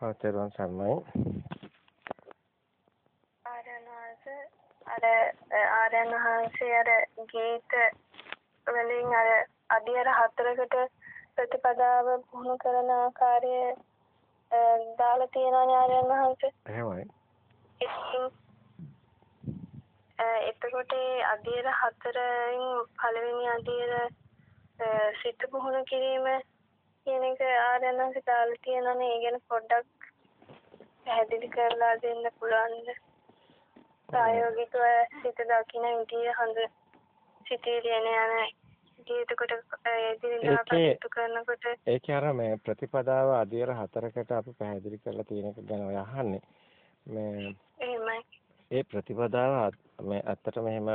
හා තෙරුවන් සරණයි. ආරණවංශ අර ආරණවංශය අර ගීත වලින් අර අධියර හතරකට ප්‍රතිපදාව පුහුණු කරන ආකාරය දාලා තියෙනවා ආරණවංශ. එහෙමයි. එතකොට අධියර හතරෙන් පළවෙනි අධියර සිත පුහුණු කිරීම කියන එක ආරයන්වන්සේ දාලා තියෙනනේ ඒ ගැන පොඩ්ඩක් පැහැදිලි කරලා දෙන්න පුළුවන්ද? ප්‍රායෝගිකව සිත දකින්න විදිය හොඳ සිතේ යන ඒකේ අර මේ ප්‍රතිපදාව අධීර හතරකට අපි පැහැදිලි කරලා තියෙන එක ගැන ඔය අහන්නේ. මේ ඒ ප්‍රතිපදාව මේ ඇත්තටම එහෙම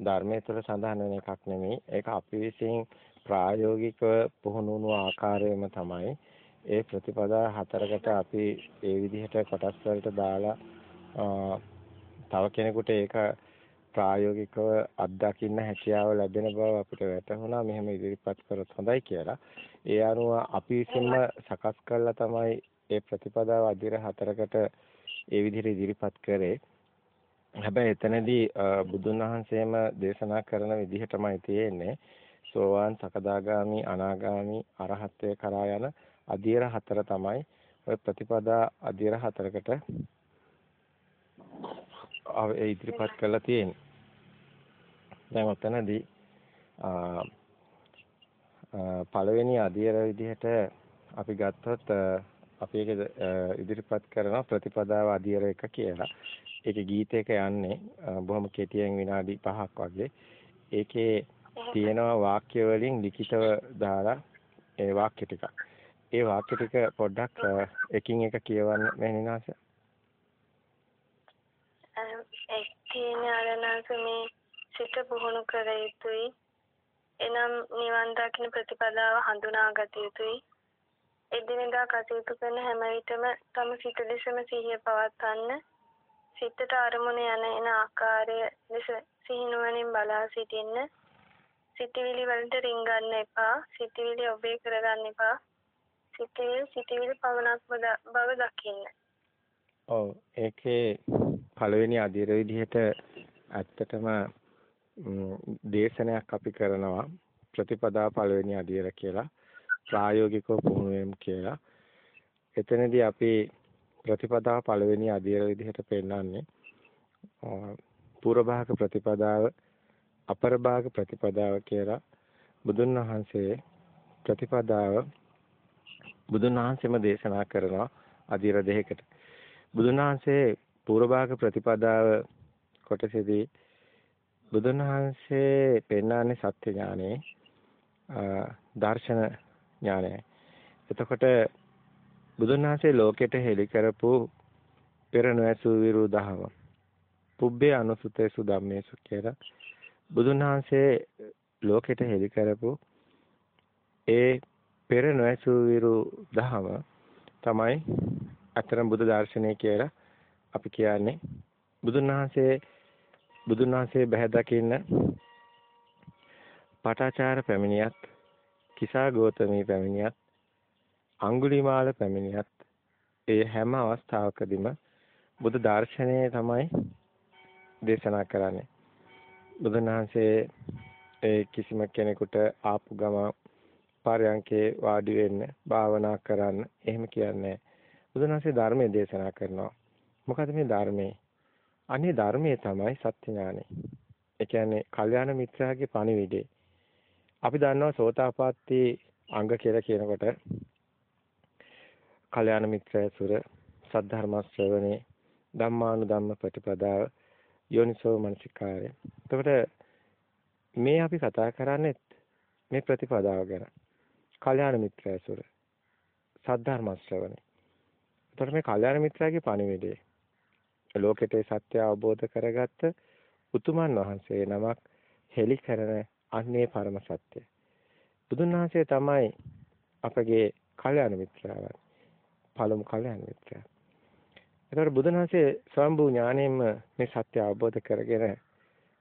ධර්මයේ තුල සඳහන් වෙන එකක් නෙමෙයි. ඒක අපි විසින් ප්‍රායෝගිකව පුහුණු වුණු ආකාරයම තමයි ඒ ප්‍රතිපදා හතරකට අපි ඒ විදිහට කොටස් වලට දාලා තව කෙනෙකුට ඒක ප්‍රායෝගිකව අත්දකින්න හැකියාව ලැබෙන බව අපිට වැටහුණා මෙහෙම ඉදිරිපත් කරොත් හොඳයි කියලා. ඒ අනුව අපි විසින්ම සකස් කළා තමයි ඒ ප්‍රතිපදාව අදිර හතරකට ඒ විදිහට ඉදිරිපත් කරේ. හැබැයි එතනදී බුදුන් වහන්සේම දේශනා කරන විදිහටමයි තියෙන්නේ. සෝවාන් සකදාගාමි අනාගාමි අරහත්ත්වය කරා යන අධීර හතර තමයි ඔය ප්‍රතිපදා අධීර හතරකට ඒ ඉදිරිපත් කරලා තියෙන්නේ. දැන් ඔතනදී පළවෙනි අධීර විදිහට අපි ගත්තොත් අපි ඒක ඉදිරිපත් කරන ප්‍රතිපදාව අධීර එක කියලා. ඒකේ ගීතයක යන්නේ බොහොම කෙටියෙන් විනාඩි 5ක් වගේ. ඒකේ තියෙනවා වාක්‍ය වලින් ලිඛිතව දාලා ඒ වාක්‍ය ටික. ඒ වාක්‍ය ටික පොඩ්ඩක් එකින් එක කියවන්න මෙහෙණිනාස. ඒ කියන්නේ ආරණාස මේ සිත පුහුණු කර යුතුයි. එනම් නිවන් දකින්න ප්‍රතිපදාව හඳුනාගත යුතුයි. එදිනෙදා කටයුතු කරන හැම විටම තම සිත දෙසම සිහිය පවත්වන්න. සිතට අරමුණ යන එන ආකාරය ලෙස සිහිනුවණින් බලා සිටින්න. සිතවිලි වලට රින් ගන්න එපා. සිතවිලි ඔබේ කරගන්න එපා. සිතවිලි සිතවිලි පවණක් බව දකින්න. ඔව් ඒකේ පළවෙනි අධිර විදිහට ඇත්තටම දේශනයක් අපි කරනවා ප්‍රතිපදා පළවෙනි අධිර කියලා ප්‍රායෝගිකව පුහුණු කියලා. එතනදී අපි ප්‍රතිපදා පළවෙනි අධිර විදිහට පෙන්නන්නේ පූර්ව භාග ප්‍රතිපදාව අපරභාග ප්‍රතිපදාව කියලා බුදුන් වහන්සේ ප්‍රතිපදාව බුදුන් වහන්සේම දේශනා කරනවා අධිර දෙයකට. බුදුන් වහන්සේ පූර්වභාග ප්‍රතිපදාව කොටසේදී බුදුන් වහන්සේ පෙන්වන්නේ සත්‍ය ඥානෙ දර්ශන ඥානය. එතකොට බුදුන් වහන්සේ ලෝකෙට හෙළි කරපු පෙර නොඇසු විරු දහම. පුබ්බේ අනුසුතේසු ධම්මේසු කියලා බුදුන් වහන්සේ ලෝකෙට හෙළි කරපු ඒ පෙර නොඇසූ විරු දහම තමයි අතරම බුදු දර්ශනය කියලා අපි කියන්නේ. බුදුන් වහන්සේ බුදුන් වහන්සේ බහැ දකින්න පටාචාර පැමිණියත් කිසා ගෝතමී පැමිණියත් අඟුලිමාල පැමිණියත් ඒ හැම අවස්ථාවකදීම බුදු දර්ශනය තමයි දේශනා කරන්නේ. බුදුන් වහන්සේ ඒ කිසිම කෙනෙකුට ආපු ගම පාරයන්කේ වාඩි වෙන්න භාවනා කරන්න එහෙම කියන්නේ බුදුන් වහන්සේ ධර්මයේ දේශනා කරනවා. මොකද මේ ධර්මයේ? අනේ ධර්මයේ තමයි සත්‍ය ඥානෙ ඒ කියන්නේ කල්යාණ මිත්‍රාගේ පණිවිඩේ. අපි දන්නවා සෝතාපට්ටි අංග කියලා කියනකොට කල්යාණ මිත්‍රය සුර සද්ධර්ම ශ්‍රවණේ ධම්මානුධම්ම ප්‍රතිපදාව යෝනිසෝ මනසිකාරය. එතකොට මේ අපි කතා කරන්නේ මේ ප්‍රතිපදාව ගැන. කල්යාණ මිත්‍රය සුර. සද්ධර්ම ශ්‍රවණේ. එතකොට මේ කල්යාණ මිත්‍රාගේ පණිවිඩය. ලෝකෙට සත්‍ය අවබෝධ කරගත්ත උතුමන් වහන්සේ නමක් හෙළි කරන අන්නේ පරම සත්‍ය. බුදුන් වහන්සේ තමයි අපගේ කල්යාණ මිත්‍රාවන්. පළමු කල්යාණ මිත්‍රා. එතකොට බුදුන් වහන්සේ ස්වයම්බු ඥාණයෙන්ම මේ සත්‍ය අවබෝධ කරගෙන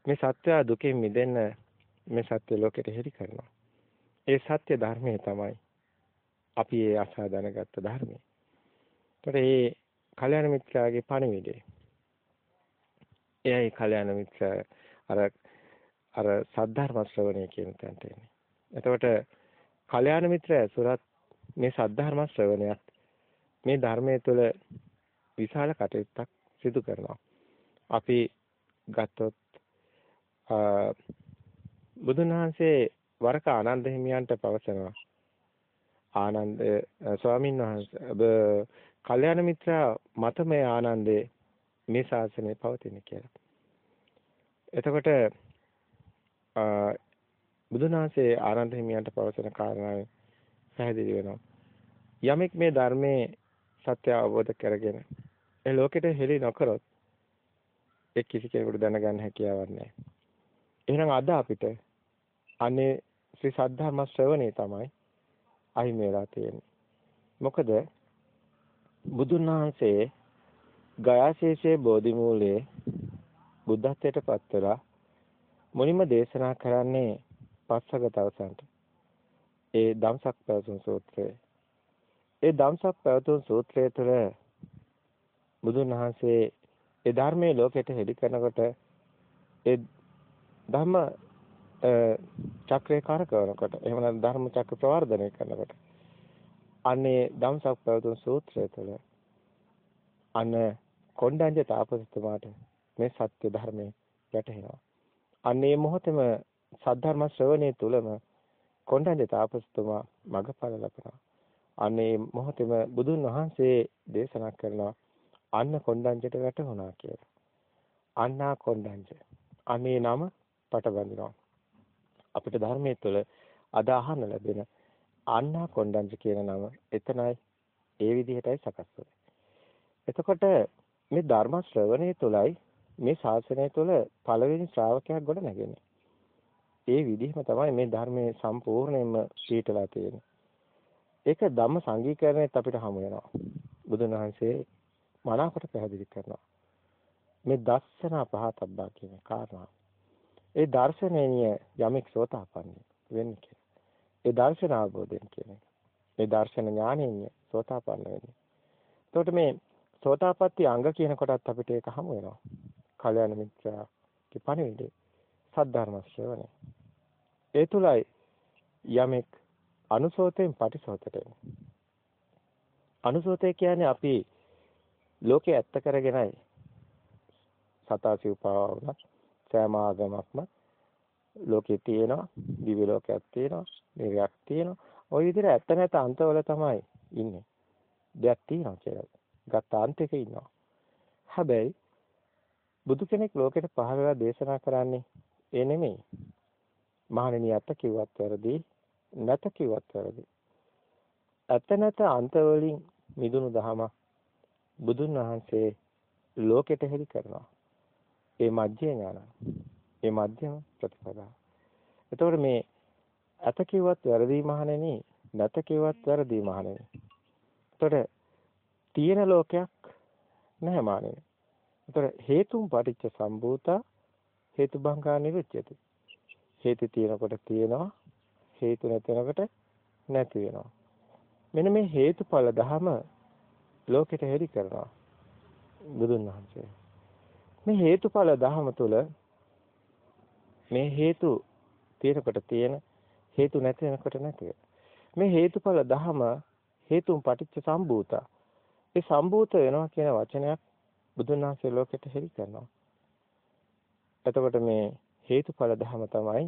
මේ සත්‍ය දුකෙන් මිදෙන්න මේ සත්‍ය ලෝකෙට හෙළි කරනවා. ඒ සත්‍ය ධර්මයේ තමයි අපි ඒ අසා දැනගත්ත ධර්මය. ඒතර මේ කල්‍යාණ මිත්‍රාගේ පණිවිඩය. එයයි කල්‍යාණ මිත්‍ර අර අර සද්ධර්ම ශ්‍රවණය කියන තැනට එන්නේ. එතකොට කල්‍යාණ මිත්‍ර ඇසුරත් මේ සද්ධර්ම ශ්‍රවණයත් මේ ධර්මයේ තුල විශාල කටයුත්තක් සිදු කරනවා. අපි ගත්තොත් බුදුන් වහන්සේ වරක ආනන්ද හිමියන්ට පවසනවා ආනන්ද ස්වාමීන් වහන්සේ කල්‍යාණ මිත්‍රා මතමය ආනන්දේ මේ ශාසනය පවතින කියලා. එතකොට බුදුන් වහන්සේ ආනන්ද හිමියන්ට පවසන කාරණාව පැහැදිලි වෙනවා. යමෙක් මේ ධර්මයේ සත්‍ය අවබෝධ කරගෙන ඒ ලෝකෙට හෙළි නොකරොත් ඒ කිසි කෙනෙකුට දැනගන්න හැකියාවක් නැහැ. එහෙනම් අද අපිට අනේ ශ්‍රී සද්ධර්ම ශ්‍රවණේ තමයි අහිමි වෙලා තියෙන්නේ. මොකද බුදුන් වහන්සේ ගයාශේෂයේ බෝධි මූලයේ බුද්ධත්වයට පත් වෙලා මුලින්ම දේශනා කරන්නේ පස්වග දවසන්ට. ඒ ධම්සක් පැවතුම් සූත්‍රය. ඒ ධම්සක් පැවතුම් සූත්‍රය තුළ බුදුන් වහන්සේ ඒ ධර්මයේ ලෝකෙට හෙළි කරනකොට ඒ ධර්ම චක්‍රේ කරකවනකොට එහෙම නැත්නම් ධර්ම චක්‍ර ප්‍රවර්ධනය කරනකොට අනේ ධම්සක් පැවතුම් සූත්‍රය තුළ අන කොණ්ඩඤ්ඤ තාපසතුමාට මේ සත්‍ය ධර්මයේ වැටහෙනවා. අනේ මොහොතේම සද්ධර්ම ශ්‍රවණයේ තුලම කොණ්ඩඤ්ඤ තාපසතුමා මගඵල ලබනවා. අනේ මොහොතේම බුදුන් වහන්සේ දේශනා කරනවා අන්න කොණ්ඩඤ්ඤට වැටුණා කියලා. අන්නා කොණ්ඩඤ්ඤ. අනේ නම පටබඳිනවා. අපිට ධර්මයේ තුල අද අහන්න ලැබෙන අන්නා කොණ්ඩඤ්ඤ කියන නම එතනයි ඒ විදිහටයි සකස් වෙන්නේ. එතකොට මේ ධර්ම ශ්‍රවණය තුලයි මේ ශාසනය තුල පළවෙනි ශ්‍රාවකයක් ගොඩ නැගෙන්නේ. ඒ විදිහම තමයි මේ ධර්මයේ සම්පූර්ණයෙන්ම පිටලා තියෙන්නේ. ඒක ධම්ම සංගීකරණයත් අපිට හමු වෙනවා. බුදුන් වහන්සේ මනාකොට පැහැදිලි කරනවා. මේ දස්සන පහතබ්බා කියන කාරණා. ඒ දර්ශනීය යමෙක් සෝතාපන්නයි වෙන්නේ කියලා. ඒ දර්ශන අවබෝධයෙන් කියන්නේ. මේ දර්ශන ඥානෙින් සෝතාපන්න වෙන්නේ. එතකොට මේ සෝතාපට්ටි අංග කියන කොටත් අපිට ඒක හමු වෙනවා. කල්‍යාණ මිත්‍රාගේ පණිවිඩේ සද්ධර්ම ශ්‍රවණය. ඒ තුලයි යමෙක් අනුසෝතයෙන් පටිසෝතට අනුසෝතය කියන්නේ අපි ලෝකේ ඇත්ත කරගෙනයි. සතාසි උපාවුණත් සෑම ආගමක්ම ලෝකේ තියෙනවා දිව්‍ය ලෝකයක් තියෙනවා නිර්යක් තියෙනවා. ওই විදිහට ඇත්ත නැත අන්තවල තමයි ඉන්නේ. දෙයක් තියෙනවා කියලා. ගත්ත අන්තයක ඉන්නවා. හැබැයි බුදු කෙනෙක් ලෝකෙට පහළ වෙලා දේශනා කරන්නේ ඒ නෙමෙයි. මහණෙනි අත කිව්වත් වැරදි නැත කිව්වත් වැරදි. ඇත නැත අන්ත වලින් මිදුණු දහම බුදුන් වහන්සේ ලෝකෙට හෙළි කරනවා. ඒ මධ්‍ය ඥාන. ඒ මධ්‍යම ප්‍රතිපදාව. එතකොට මේ ඇත කිව්වත් වැරදි මහණෙනි නැත කිව්වත් වැරදි මහණෙනි. එතකොට තියෙන ලෝකයක් නැහැ මහණෙනි. එතකොට හේතුම් පටිච්ච සම්භූතා හේතුබංගා නිරුච්‍යති. හේතු තියෙනකොට තියෙනවා හේතු නැතිනකොට නැති වෙනවා. මෙන්න මේ හේතුඵල ධම ලෝකෙට හෙළි කරනවා බුදුන් වහන්සේ. මේ හේතුඵල ධම තුල මේ හේතු තියෙනකොට තියෙන හේතු නැති වෙනකොට නැති මේ හේතුඵල ධම හේතුන් පටිච්ච සම්භූතා. ඒ සම්භූත වෙනවා කියන වචනයක් බුදුන් වහන්සේ ලෝකෙට හෙළි කරනවා. එතකොට මේ හේතුඵල ධම තමයි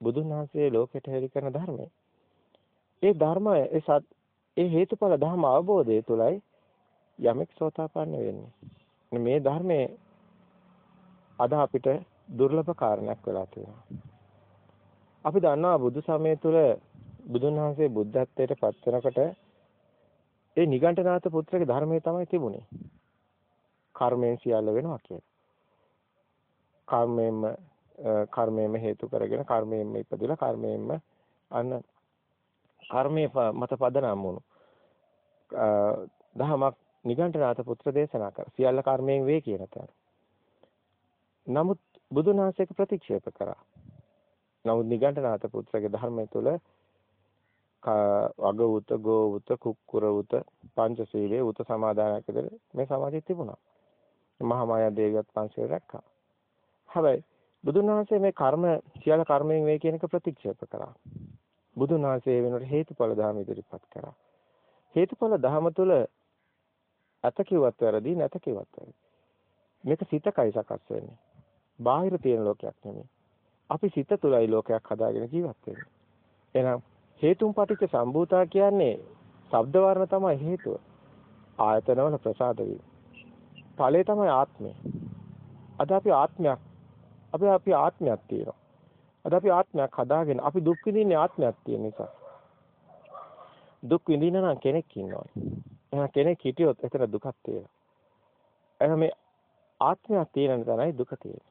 බුදුන් වහන්සේ ලෝකෙට හෙළි කරන ධර්මය. ඒ ධර්මය ඒ සත් ඒ හේතුඵල ධර්ම අවබෝධය තුළයි යමෙක් සෝතාපන්න වෙන්නේ. මේ ධර්මයේ අද අපිට දුර්ලභ කාරණයක් වෙලා තියෙනවා. අපි දන්නවා බුදු සමය තුළ බුදුන් වහන්සේ බුද්ධත්වයට පත් වෙනකොට ඒ නිගණ්ඨනාථ පුත්‍රගේ ධර්මයේ තමයි තිබුණේ. කර්මයෙන් සියල්ල වෙනවා කියලා. කර්මයෙන්ම කර්මයෙන්ම හේතු කරගෙන කර්මයෙන්ම ඉපදිලා කර්මයෙන්ම අන්න කර්මයේ මත පදනම් වුණු දහමක් නිගණ්ඨනාථ පුත්‍ර දේශනා කර සියල්ල කර්මයෙන් වේ කියන තැන. නමුත් බුදුන් වහන්සේක ප්‍රතික්ෂේප කරා. නමුත් නිගණ්ඨනාථ පුත්‍රගේ ධර්මය තුල වග උත ගෝ උත කුක්කුර උත පංචශීලයේ උත සමාදානයක් විතර මේ සමාධිය තිබුණා. මහා මායා දේවියත් පංචශීල රැක්කා. හැබැයි බුදුන් වහන්සේ මේ කර්ම සියල්ල කර්මයෙන් වේ කියන එක ප්‍රතික්ෂේප කරා. බුදුන් වහන්සේ වෙනකොට හේතුඵල ධර්ම ඉදිරිපත් කරා. හේතුඵල ධර්ම තුල ඇත කිව්වත් වැරදි නැත කිව්වත් වැරදි. මේක සිතකයි සකස් වෙන්නේ. බාහිර තියෙන ලෝකයක් නෙමෙයි. අපි සිත තුලයි ලෝකයක් හදාගෙන ජීවත් වෙන්නේ. එහෙනම් හේතුන් පටිච්ච සම්භූතා කියන්නේ ශබ්ද වර්ණ තමයි හේතුව. ආයතනවල ප්‍රසාද වීම. ඵලය තමයි ආත්මය. අද අපි ආත්මයක් අපි අපි ආත්මයක් තියෙනවා. අද අපි ආත්මයක් හදාගෙන අපි දුක් විඳින්නේ ආත්මයක් තියෙන නිසා. දුක් විඳින නම් කෙනෙක් ඉන්නවා. එහෙනම් කෙනෙක් හිටියොත් එතන දුකක් තියෙනවා. එහෙනම් මේ ආත්මයක් තියෙන තැනයි දුක තියෙන්නේ.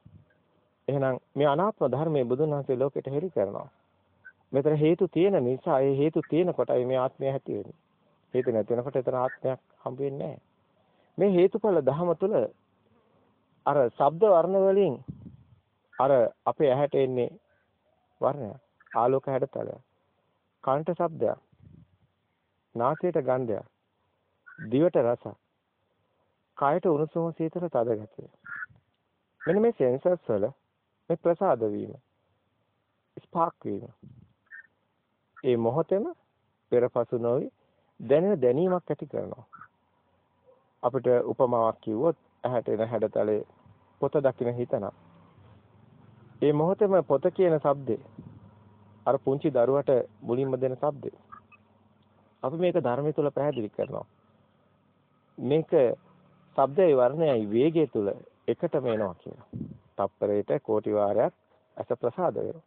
එහෙනම් මේ අනාත්ම ධර්මයේ බුදුන් වහන්සේ ලෝකෙට හෙළි කරනවා. මෙතන හේතු තියෙන නිසා ඒ හේතු තියෙනකොටයි මේ ආත්මය ඇති වෙන්නේ. හේතු නැති වෙනකොට එතන ආත්මයක් හම්බ වෙන්නේ නැහැ. මේ හේතුඵල ධහම තුල අර ශබ්ද වර්ණ වලින් අර අපේ ඇහැට එන්නේ වර්ණය ආලෝක හැඩතලය කන්ට ශබ්දයක් නාසයට ගන්ධයක් දිවට රසක්, කයට උණුසුම සීතල තද ගැටය. මෙන්න මේ සෙන්සර්ස් වල මේ ප්‍රසාද වීම, ස්පාක් වීම. ඒ මොහොතේම පෙරපසු නොවි දැනෙන දැනීමක් ඇති කරනවා. අපිට උපමාවක් කිව්වොත් ඇහැට එන හැඩතලේ පොත දකින්න හිතනවා. ඒ මොහොතේම පොත කියන shabdේ අර පුංචි දරුවට මුලින්ම දෙන shabdේ. අපි මේක ධර්මයේ තුල පැහැදිලි කරනවා. මේක ශබ්දයේ වර්ණයයි වේගය තුල එකටම එනවා කියලා. තප්පරයට කෝටි වාරයක් අස ප්‍රසාද වෙනවා.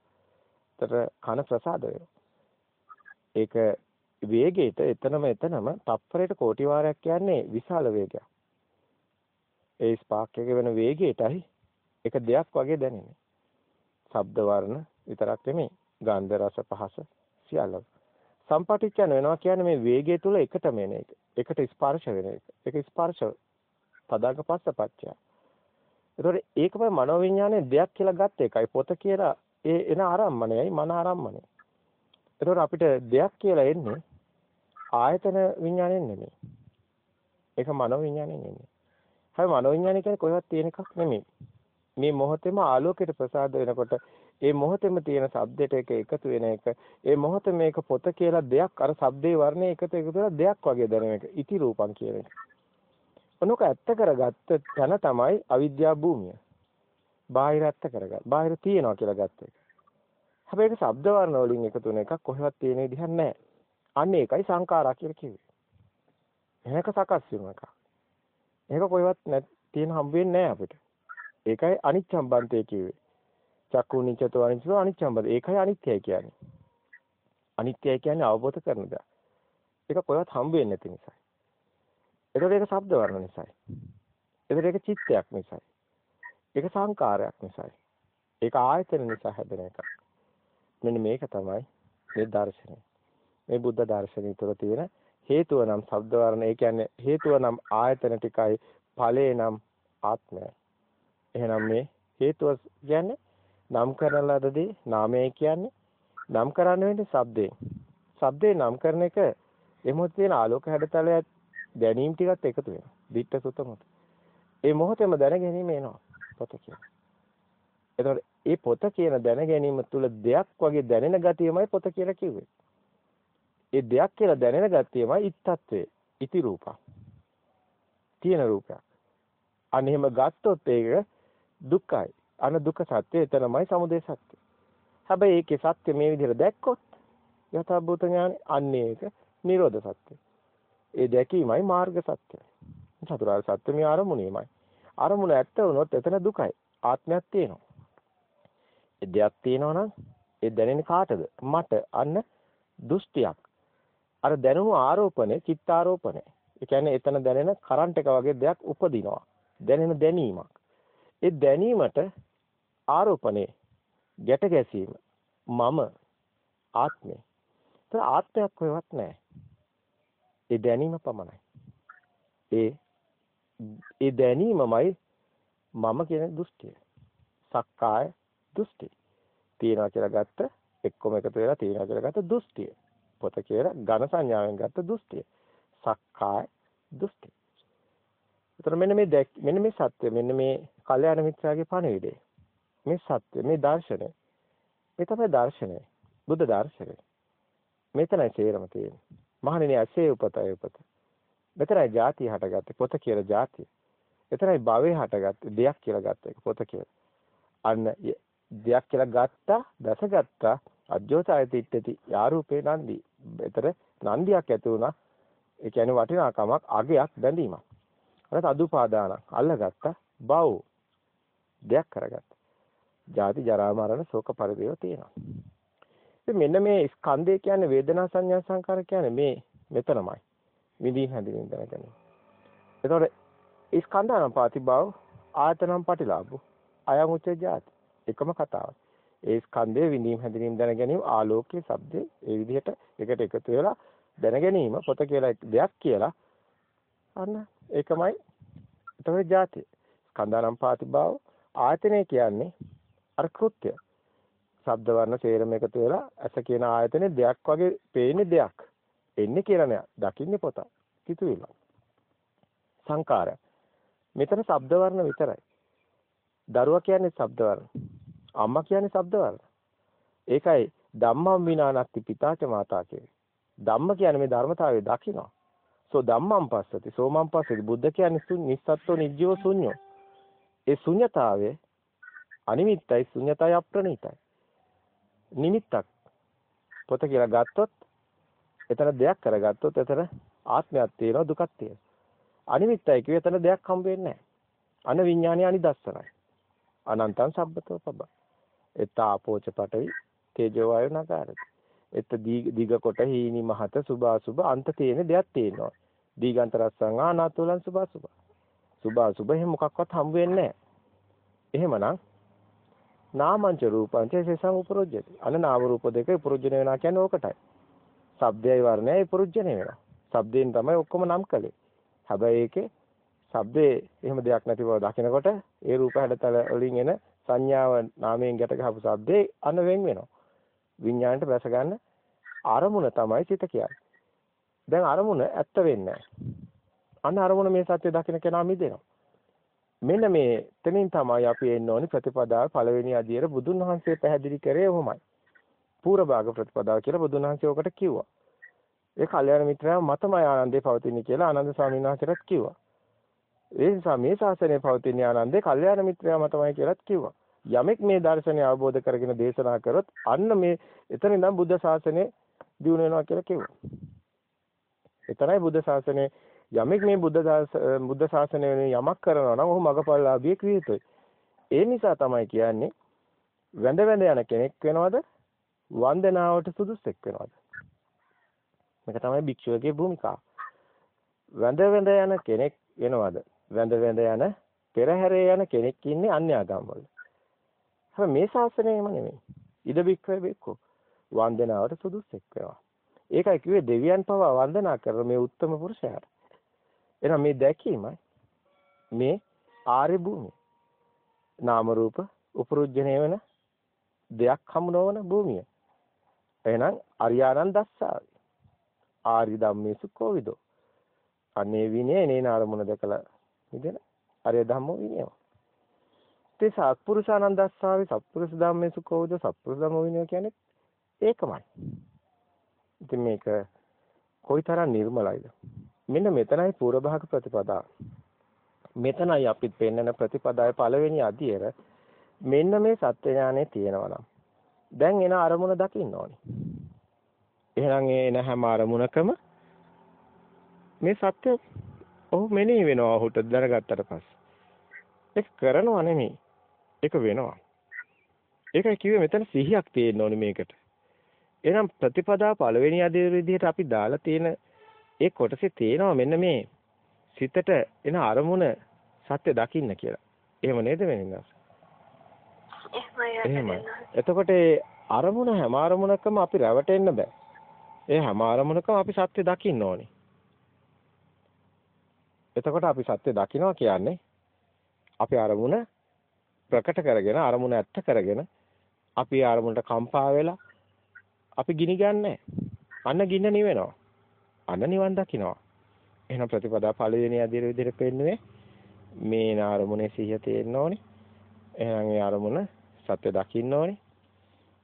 ඒතර කන ප්‍රසාද වෙනවා. ඒක වේගයට එතනම එතනම තප්පරයට කෝටි වාරයක් කියන්නේ විශාල වේගයක්. ඒ ස්පාක් එක වෙන වේගයටයි ඒක දෙයක් වගේ දැනෙන්නේ. ශබ්ද වර්ණ විතරක් නෙමෙයි ගන්ධ රස පහස සියල්ල සම්පටිච්ඡන වෙනවා කියන්නේ මේ වේගය තුල එකටම එන එක. එකට ස්පර්ශ වෙන එක. ඒක ස්පර්ශ පදාක පස්සපච්චය. ඒතකොට ඒකම මනෝවිඤ්ඤාණය දෙයක් කියලා ගත්ත එකයි පොත කියලා ඒ එන ආරම්මණයයි මන ආරම්මණය. ඒතකොට අපිට දෙයක් කියලා එන්නේ ආයතන විඤ්ඤාණයෙන් නෙමෙයි. ඒක මනෝවිඤ්ඤාණයෙන් එන්නේ. හැබැයි මනෝවිඤ්ඤාණය කියන්නේ කොහෙවත් තියෙන එකක් නෙමෙයි. මේ මොහොතේම ආලෝකයට ප්‍රසාද වෙනකොට ඒ මොහොතේම තියෙන ශබ්දයට එක එකතු වෙන එක ඒ මොහොතේ මේක පොත කියලා දෙයක් අර ශබ්දේ වර්ණේ එකතු එකතු වෙලා දෙයක් වගේ දැනෙන එක ඉති රූපං කියන එක. ඔනක ඇත්ත කරගත්ත තැන තමයි අවිද්‍යා භූමිය. බාහිර ඇත්ත කරගත්. බාහිර තියනවා කියලා ගත්ත එක. හැබැයි ඒක ශබ්ද වර්ණ වලින් එකතු වෙන එකක් කොහෙවත් තියෙන විදිහක් නැහැ. අන්න ඒකයි සංඛාරා කියලා කිව්වේ. එහෙක සකස් වෙන එකක්. ඒක කොහෙවත් නැත් තියෙන හම්බ වෙන්නේ නැහැ අපිට. ඒකයි අනිච්චම් බන්තේ කිව්වේ. චක්කු නිච්චතෝ අනිච්චතෝ අනිච්චම් බන්ත. ඒකයි අනිත්‍යයි කියන්නේ. අනිත්‍යයි කියන්නේ අවබෝධ කරන දා. ඒක කොහෙවත් හම්බ වෙන්නේ නැති නිසායි. ඒකට ඒක ශබ්ද වර්ණ නිසායි. ඒකට ඒක චිත්තයක් නිසායි. ඒක සංකාරයක් නිසායි. ඒක ආයතන නිසා හැදෙන එකක්. මෙන්න මේක තමයි මේ දර්ශනය. මේ බුද්ධ දර්ශනය තුළ තියෙන හේතුව නම් ශබ්ද වර්ණ ඒ කියන්නේ හේතුව නම් ආයතන ටිකයි ඵලේ නම් ආත්මයයි. එහෙනම් මේ හේතුව කියන්නේ නම් කරන ලදදී නාමය කියන්නේ නම් කරන්න වෙන්නේ ශබ්දයෙන්. ශබ්දේ නම් කරන එක එමොත් තියෙන ආලෝක හැඩතලය දැනීම් ටිකත් එකතු වෙනවා. දිට්ඨ සුත මොත. ඒ මොහොතේම දැන ගැනීම එනවා. පොත කියන්නේ. එතකොට ඒ පොත කියන දැන ගැනීම තුළ දෙයක් වගේ දැනෙන ගතියමයි පොත කියලා කිව්වේ. ඒ දෙයක් කියලා දැනෙන ගතියමයි ඉත්තත්වය. ඉති රූපක්. තියෙන රූපයක්. අන්න එහෙම ගත්තොත් ඒක දුක්ඛයි. අන දුක්ඛ සත්‍ය එතනමයි සමුදය සත්‍ය. හැබැයි ඒකේ සත්‍ය මේ විදිහට දැක්කොත් යථාභූත ඥානෙ අන්නේ ඒක නිරෝධ සත්‍ය. ඒ දැකීමයි මාර්ග සත්‍ය. චතුරාර්ය සත්‍ය මේ අරමුණේමයි. අරමුණ ඇත්ත වුණොත් එතන දුකයි. ආත්මයක් තියෙනවා. ඒ දෙයක් තියෙනවා නම් ඒ දැනෙන්නේ කාටද? මට අන්න දෘෂ්ටියක්. අර දැනුණු ආරෝපණය, චිත්තාරෝපණය. ඒ කියන්නේ එතන දැනෙන කරන්ට් එක වගේ දෙයක් උපදිනවා. දැනෙන දැනීමක්. ඒ දැනීමට ආරෝපණේ ගැට ගැසීම මම ආත්මය. ඒතර ආත්මයක් කොහෙවත් නැහැ. ඒ දැනීම පමණයි. ඒ ඒ දැනීමමයි මම කියන දෘෂ්ටිය. සක්කාය දෘෂ්ටි. තියනවා කියලා ගත්ත එක්කම එකතු වෙලා තියනවා කියලා ගත්ත දෘෂ්ටිය. පොත කියලා ඝන සංඥාවෙන් ගත්ත දෘෂ්ටිය. සක්කාය දෘෂ්ටි. ඒතර මෙන්න මේ මෙන්න මේ සත්‍ය මෙන්න මේ කල්යාණ මිත්‍රාගේ පණිවිඩය. මේ සත්‍ය මේ දර්ශනය. මේ තමයි දර්ශනය. බුද්ධ දර්ශනය. මෙතනයි තේරම තියෙන්නේ. මහණෙනි ඇසේ උපතයි උපත. මෙතනයි ಜಾති හටගත්තේ පොත කියලා ಜಾතිය. එතනයි භවයේ හටගත්තේ දෙයක් කියලා ගත්ත එක පොත කියලා. අන්න දෙයක් කියලා ගත්තා, දැසගත්තා, අජ්ජෝසායතිට්ඨති යාරූපේ නන්දි. ඒතර නන්දියක් ඇති වුණා. ඒ කියන්නේ වටිනාකමක්, අගයක්, බැඳීමක්. අර තදුපාදාන අල්ලගත්තා, බව් දෙයක් කරගත්තා. ජාති ජරා මරණ ශෝක පරිදේව තියෙනවා. ඉතින් මෙන්න මේ ස්කන්ධය කියන්නේ වේදනා සංඥා සංකාර කියන්නේ මේ මෙතනමයි. විඳින් හැඳින්වෙන දැනගන්න. එතකොට ස්කන්ධානම් පාතිභාව ආයතනම් පටිලාභෝ අයං උච්ච ජාති. එකම කතාවක්. ඒ ස්කන්ධයේ විඳීම් හැඳිනීම් දැන ගැනීම ආලෝකයේ ශබ්දේ ඒ විදිහට එකට එකතු වෙලා දැන ගැනීම පොත කියලා දෙයක් කියලා අන්න ඒකමයි තමයි ජාතිය. ස්කන්ධානම් පාතිභාව ආයතනය කියන්නේ අර කෘත්‍ය. ශබ්ද වර්ණ සේරම එකතු වෙලා ඇස කියන ආයතනේ දෙයක් වගේ පේන්නේ දෙයක්. එන්නේ කියලා නෑ. දකින්නේ පොත. කිතුවිල. සංකාරය. මෙතන ශබ්ද වර්ණ විතරයි. දරුවා කියන්නේ ශබ්ද වර්ණ. අම්මා කියන්නේ ශබ්ද වර්ණ. ඒකයි ධම්මම් විනානත්ති පිතාච මාතා කියන්නේ. ධම්ම කියන්නේ මේ ධර්මතාවය දකිනවා. සෝ ධම්මම් පස්සති සෝමම් පස්සති බුද්ධ කියන්නේ නිස්සත්ත්ව නිජ්ජෝ ශුන්‍යෝ. ඒ ශුන්‍යතාවය අනිමිත්තයි ශුන්‍යතයි අප්‍රණීතයි. නිමිත්තක් පොත කියලා ගත්තොත් එතන දෙයක් කරගත්තොත් එතන ආත්මයක් තියෙනවා දුකක් තියෙනවා. අනිමිත්තයි කිව්වේ එතන දෙයක් හම්බ වෙන්නේ නැහැ. අන විඥානය අනිදස්සනයි. අනන්තං සබ්බතෝ පබ. එත ආපෝච පටවි තේජෝ වායු නකාරති. එත දීග කොට හීනි මහත සුභාසුභ අන්ත තියෙන දෙයක් තියෙනවා. දීගන්ත රස්සං ආනාතුලං සුභාසුභ. සුභාසුභ එහෙම මොකක්වත් හම්බ වෙන්නේ නැහැ. එහෙමනම් නාමංච රූපංච සේසං උපරොජ්ජති. අන නාම රූප දෙක උපරොජ්ජන වෙනවා කියන්නේ ඕකටයි. ශබ්දයයි වර්ණයයි උපරොජ්ජන වෙනවා. ශබ්දයෙන් තමයි ඔක්කොම නම් කළේ. හැබැයි ඒකේ ශබ්දේ එහෙම දෙයක් නැති බව දකිනකොට ඒ රූප හැඩතල වලින් එන සංඥාව නාමයෙන් ගැට ගහපු ශබ්දේ අන වෙන් වෙනවා. විඥාණයට බැස ගන්න අරමුණ තමයි සිත කියන්නේ. දැන් අරමුණ ඇත්ත වෙන්නේ නැහැ. අන්න අරමුණ මේ සත්‍ය දකින්න කෙනා මිදෙනවා. මෙන්න මේ තනින් තමයි අපි එන්න ඕනි ප්‍රතිපදාව පළවෙනි අදියර බුදුන් වහන්සේ පැහැදිලි කරේ ඔහොමයි. පූර්ව භාග ප්‍රතිපදාව කියලා බුදුන් වහන්සේ ඔකට කිව්වා. ඒ කල්යාණ මිත්‍රයා මතමයි ආනන්දේ පවතින්නේ කියලා ආනන්ද ස්වාමීන් වහන්සේට කිව්වා. ඒ නිසා මේ ශාසනය පවතින ආනන්දේ කල්යාණ මිත්‍රයා මතමයි කියලාත් කිව්වා. යමෙක් මේ දර්ශනය අවබෝධ කරගෙන දේශනා කරොත් අන්න මේ එතන ඉඳන් බුද්ධ ශාසනය දියුණු වෙනවා කියලා කිව්වා. එතරයි බුද්ධ ශාසනය යමෙක් මේ බුද්ධ බුද්ධ ශාසනය වෙන යමක් කරනවා නම් ඔහු මගපල්ලාභියෙක් විය යුතුයි. ඒ නිසා තමයි කියන්නේ වැඳ වැඳ යන කෙනෙක් වෙනවද වන්දනාවට සුදුසෙක් වෙනවද මේක තමයි භික්ෂුවගේ භූමිකාව. වැඳ වැඳ යන කෙනෙක් වෙනවද වැඳ වැඳ යන පෙරහැරේ යන කෙනෙක් ඉන්නේ අන්‍යාගම් වල. හැබැයි මේ ශාසනයම නෙමෙයි. ඉද බික්කවේ බෙක්කෝ වන්දනාවට සුදුසෙක් වෙනවා. ඒකයි කිව්වේ දෙවියන් පවා වන්දනා කරන මේ උත්තම පුරුෂයාට. එහෙනම් මේ දැකීමයි මේ ආර්ය භූමිය. නාම රූප උපරුජ්ජණය වෙන දෙයක් හමු නොවන භූමිය. එහෙනම් අරියානන් දස්සාවි. ආරි ධම්මේසු කෝවිදෝ. අනේ විනය නේන අරමුණ දැකලා මිදෙන අරිය ධම්මෝ විනයව. තේ සත්පුරුෂානන්ද දස්සාවි සත්පුරුෂ ධම්මේසු කෝවිදෝ සත්පුරුෂ ධම්මෝ විනය කියන්නේ ඒකමයි. ඉතින් මේක කොයිතරම් නිර්මලයිද? මෙන්න මෙතනයි පූර්ව භාග ප්‍රතිපදාව. මෙතනයි අපිත් පෙන්නන ප්‍රතිපදාවේ පළවෙනි අදියර මෙන්න මේ සත්‍ය ඥානෙ තියෙනවා නම් දැන් එන අරමුණ දකින්න ඕනි. එහෙනම් එන හැම අරමුණකම මේ සත්‍ය ඔහු මෙනෙහි වෙනවා ඔහුට දැනගත්තට පස්සේ. ඒක කරනවා නෙමෙයි. ඒක වෙනවා. ඒකයි කිව්වේ මෙතන සිහියක් තියෙන්න ඕනේ මේකට. එහෙනම් ප්‍රතිපදා පළවෙනි අදියර විදිහට අපි දාලා තියෙන ඒ කොටසේ තේනවා මෙන්න මේ සිතට එන අරමුණ සත්‍ය දකින්න කියලා. එහෙම නේද වෙනින්දා? එහෙමයි. එතකොට අරමුණ හැම අරමුණකම අපි රැවටෙන්න බෑ. ඒ හැම අරමුණකම අපි සත්‍ය දකින්න ඕනේ. එතකොට අපි සත්‍ය දකිනවා කියන්නේ අපි අරමුණ ප්‍රකට කරගෙන අරමුණ ඇත්ත කරගෙන අපි අරමුණට කම්පා වෙලා අපි ගිනි ගන්නෑ. අන්න ගින්න නිවෙනවා. අන්න නිවන් දකින්නවා. එහෙනම් ප්‍රතිපදා පළවෙනි අදිර විදිහට පෙන්නුවේ මේ නාරමුණේ සිහිය තේරෙන්න ඕනේ. එහෙනම් ඒ අරමුණ සත්‍ය දකින්න ඕනේ.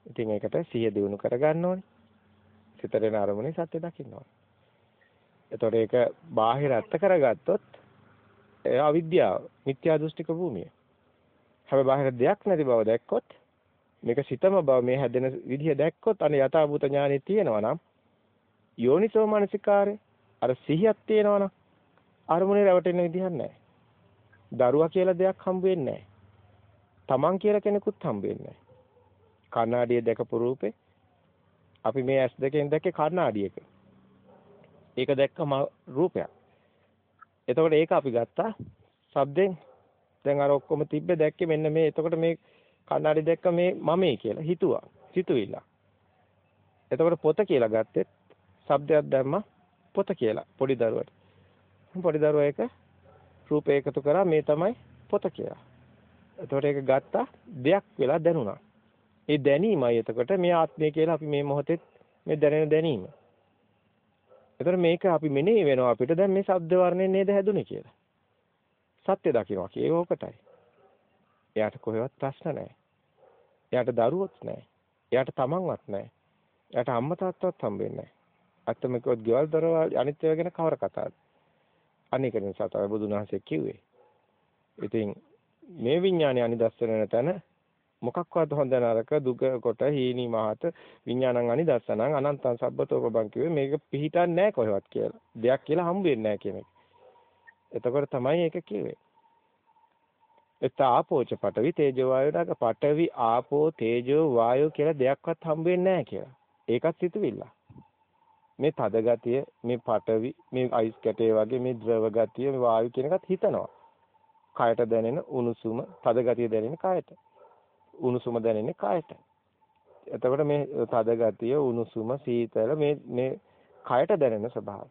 ඉතින් ඒකට සිහිය දිනු කරගන්න ඕනේ. සිතරේන අරමුණේ සත්‍ය දකින්න ඕනේ. එතකොට ඒක බාහිර ඇත්ත කරගත්තොත් ඒ අවිද්‍යාව, මිත්‍යා දෘෂ්ටික භූමිය. හැබැයි බාහිර දෙයක් නැති බව දැක්කොත් මේක සිතම බව මේ හැදෙන විදිහ දැක්කොත් අනේ යථාභූත ඥානෙ තියෙනවා නම් යෝනිසෝ මනසිකාරය අර සිහියක් තියෙනවා නම් අරමුණේ රැවටෙන්න විදිහක් නැහැ. දරුවා කියලා දෙයක් හම්බ වෙන්නේ නැහැ. තමන් කියලා කෙනෙකුත් හම්බ වෙන්නේ නැහැ. කණ්ණාඩිය දැකපු රූපේ අපි මේ ඇස් දෙකෙන් දැක්කේ කණ්ණාඩියක. ඒක දැක්කම රූපයක්. එතකොට ඒක අපි ගත්තා ශබ්දෙන් දැන් අර ඔක්කොම තිබ්බේ දැක්කේ මෙන්න මේ එතකොට මේ කණ්ණාඩි දැක්ක මේ මමේ කියලා හිතුවා. සිතුවිල්ල. එතකොට පොත කියලා ගත්තෙත් ශබ්දයක් දැම්මා පොත කියලා පොඩි දරුවට. පොඩි දරුවා ඒක රූපේ එකතු කරා මේ තමයි පොත කියලා. එතකොට ඒක ගත්තා දෙයක් වෙලා දැනුණා. ඒ දැනීමයි එතකොට මේ ආත්මය කියලා අපි මේ මොහොතේ මේ දැනෙන දැනීම. එතකොට මේක අපි මෙනෙහි වෙනවා අපිට දැන් මේ ශබ්ද වර්ණයෙන් නේද හැදුනේ කියලා. සත්‍ය දකින්නවා කියේ ඕකටයි. එයාට කොහෙවත් ප්‍රශ්න නැහැ. එයාට දරුවොත් නැහැ. එයාට තමන්වත් නැහැ. එයාට අම්මා තාත්තවත් හම්බෙන්නේ නැහැ. අත්තම කිව්වොත් ගෙවල් දරවල් අනිත් ඒවා ගැන කවර කතාවද? අනේක නිසා තමයි බුදුන් වහන්සේ කිව්වේ. ඉතින් මේ විඥානය අනිදස්සන වෙන තැන මොකක්වත් හොඳ නරක දුක කොට හීනි මහත විඥානං අනිදස්සනං අනන්තං සබ්බතෝපබං කිව්වේ මේක පිහිටන්නේ නැහැ කොහෙවත් කියලා. දෙයක් කියලා හම්බ වෙන්නේ නැහැ කියන එක. එතකොට තමයි ඒක කිව්වේ. එත ආපෝච පඨවි තේජෝ වායෝඩක පඨවි ආපෝ තේජෝ වායෝ කියලා දෙයක්වත් හම්බ වෙන්නේ නැහැ කියලා. ඒකත් සිතුවිල්ල. මේ තද ගතිය, මේ පඨවි, මේ අයිස් කැටේ වගේ මේ ද්‍රව ගතිය, මේ වායු කියන එකත් හිතනවා. කයට දැනෙන උණුසුම, තද ගතිය දැනෙන කයට. උණුසුම දැනෙන්නේ කයට. එතකොට මේ තද ගතිය, උණුසුම, සීතල මේ මේ කයට දැනෙන ස්වභාවය.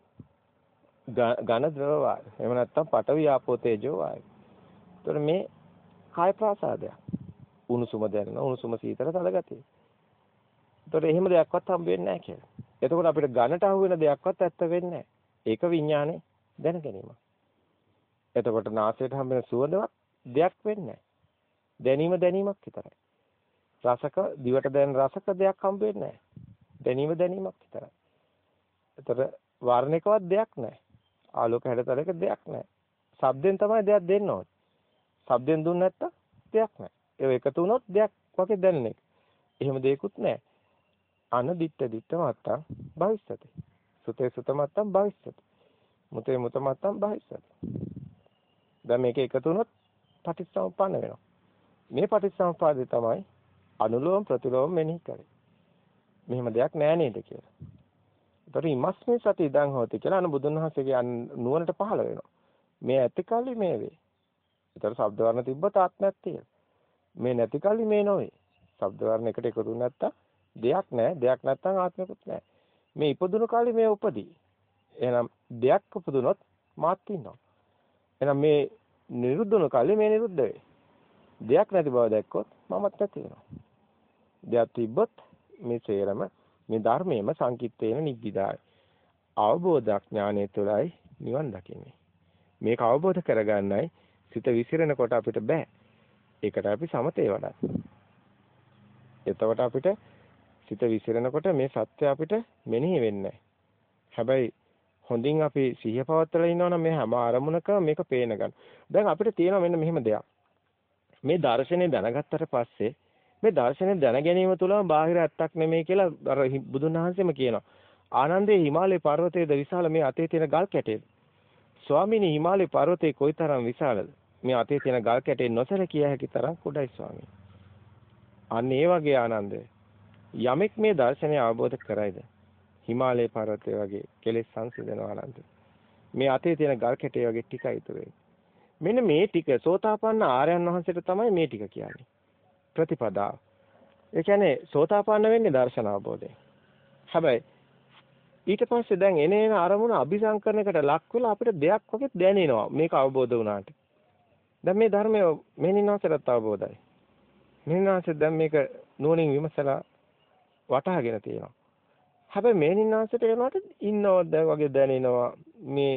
ඝන ද්‍රව වායු. එහෙම නැත්නම් පඨවි ආපෝ තේජෝ වායු. එතකොට මේ කාය ප්‍රාසාදයක්. උණුසුම දැනෙන උණුසුම සීතල තද ගතිය. එතකොට එහෙම දෙයක්වත් හම්බ වෙන්නේ නැහැ කියලා. එතකොට අපිට ඝනට අහු වෙන දෙයක්වත් ඇත්ත වෙන්නේ නැහැ. ඒක විඥානේ දැන ගැනීම. එතකොට නාසයට හම්බ වෙන සුවඳවත් දෙයක් වෙන්නේ නැහැ. දැනීම දැනීමක් විතරයි. රසක දිවට දැනෙන රසක දෙයක් හම්බ වෙන්නේ නැහැ. දැනීම දැනීමක් විතරයි. එතකොට වර්ණයකවත් දෙයක් නැහැ. ආලෝක හැඩතලයක දෙයක් නැහැ. ශබ්දෙන් තමයි දෙයක් දෙන්න ඕනේ. ශබ්දෙන් දුන්නේ නැත්තම් දෙයක් නැහැ. ඒ එකතු වුණොත් දෙයක් වගේ දැනෙන එක. එහෙම දෙයක්වත් නැහැ. අන දිත්ත දිත්ත මත්තම් භවිස්සති. සුතේ සුත මත්තම් භවිස්සති. මුතේ මුත මත්තම් භවිස්සති. දැන් මේක එකතු වුණොත් පටිච්චසමුප්පන්න වෙනවා. මේ පටිච්චසමුපාදේ තමයි අනුලෝම ප්‍රතිලෝම මෙනෙහි කරේ. මෙහෙම දෙයක් නෑ නේද කියලා. ඒතර ඉමස්මේ සති ඉදන් හොති කියලා අනු බුදුන් වහන්සේගේ නුවණට පහළ වෙනවා. මේ ඇතිකල්ලි මේ වේ. ඒතර ශබ්ද වර්ණ තිබ්බ තාත්මයක් තියෙනවා. මේ නැති කල්ලි මේ නොවේ. ශබ්ද වර්ණ එකට එකතු නැත්තම් දෙයක් නැහැ. දෙයක් නැත්තම් ආත්මයක්වත් නැහැ. මේ ඉපදුණු කල්ලි මේ උපදී. එහෙනම් දෙයක් උපදුනොත් මාත් ඉන්නවා. එහෙනම් මේ නිරුද්ධුණු කල්ලි මේ නිරුද්ධ වෙයි. දෙයක් නැති බව දැක්කොත් මමත් නැති වෙනවා. දෙයක් තිබ්බොත් මේ සේරම මේ ධර්මයේම සංකිට්ඨේන නිබ්බිදාය. අවබෝධඥානය තුළයි නිවන් දකින්නේ. මේක අවබෝධ කරගන්නයි සිත විසිරෙනකොට අපිට බෑ. ඒකට අපි සමතේ වඩන්න. එතකොට අපිට සිත විසිරෙනකොට මේ සත්‍ය අපිට මෙනෙහි වෙන්නේ හැබැයි හොඳින් අපි සිහිය පවත්වලා ඉන්නවනම් මේ හැම අරමුණකම මේක පේන ගන්න. දැන් අපිට තියෙනවා මෙන්න මෙහෙම දෙයක්. මේ දර්ශනේ දැනගත්තට පස්සේ මේ දර්ශනේ දැන ගැනීම තුළම බාහිර ඇත්තක් නෙමෙයි කියලා අර බුදුන් වහන්සේම කියනවා. ආනන්දේ හිමාලය පර්වතයේද විශාල මේ අතේ තියෙන ගල් කැටේද? ස්වාමීනි හිමාලය පර්වතේ කොයිතරම් විශාලද? මේ අතේ තියෙන ගල් කැටේ නොසලකිය හැකි තරම් කුඩයි ස්වාමීනි. අන්න ඒ වගේ ආනන්දය. යමෙක් මේ දර්ශනය අවබෝධ කරයිද? හිමාලය පර්වතය වගේ කෙලෙස් සංසිඳන ආනන්ද. මේ අතේ තියෙන ගල් කැටේ වගේ ටිකයි ඉතුරු මෙන්න මේ ටික සෝතාපන්න ආර්යයන් වහන්සේට තමයි මේ ටික කියන්නේ. ප්‍රතිපදාව. ඒ කියන්නේ සෝතාපන්න වෙන්නේ දර්ශන අවබෝධයෙන්. හැබැයි ඊට පස්සේ දැන් එනේන අරමුණ අபிසංකරණයකට ලක් වෙලා අපිට දෙයක් වගේ දැනෙනවා මේක අවබෝධ වුණාට. දැන් මේ ධර්මය මෙහෙණින්වසලත් අවබෝධයි. මෙහෙණින්වස දැන් මේක නුවණින් විමසලා වටහාගෙන තියෙනවා. හැබැයි මේනින්නාසට එනකොට ඉන්නවද වගේ දැනෙනවා. මේ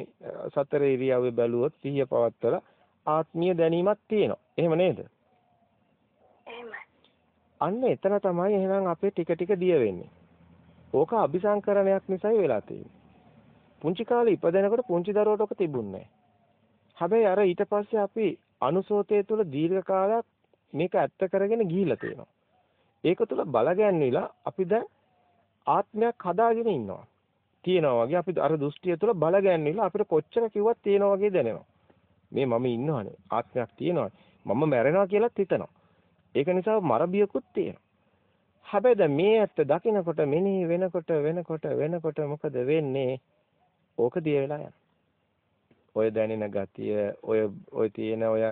සතර ඉරියව්වේ බැලුවොත් සිහිය පවත්තලා ආත්මීය දැනීමක් තියෙනවා. එහෙම නේද? එහෙමයි. අන්න එතන තමයි එහෙනම් අපේ ටික ටික දිය වෙන්නේ. ඕක අபிසංකරණයක් නිසායි වෙලා තියෙන්නේ. පුංචි කාලේ ඉපදෙනකොට පුංචි දරුවට ඔක තිබුණේ හැබැයි අර ඊට පස්සේ අපි අනුසෝතය තුළ දීර්ඝ කාලයක් මේක ඇත්ත කරගෙන ගිහිලා තියෙනවා. ඒක තුළ බලගැන්විලා අපි දැන් ආත්මයක් හදාගෙන ඉන්නවා. තියෙනවා වගේ අපි අර දෘෂ්ටිය තුළ බලගැන්විලා අපිට කොච්චර කිව්වත් තියෙනවා වගේ දැනෙනවා. මේ මම ඉන්නවනේ ආත්මයක් තියෙනවා. මම මැරෙනවා කියලාත් හිතනවා. ඒක නිසා මරබියකුත් තියෙනවා. හැබැයි දැන් මේ ඇත්ත දකිනකොට මෙනෙහි වෙනකොට වෙනකොට වෙනකොට මොකද වෙන්නේ? ඕක දිය වෙලා යනවා. ඔය දැනෙන ගතිය, ඔය ඔය තියෙන ඔය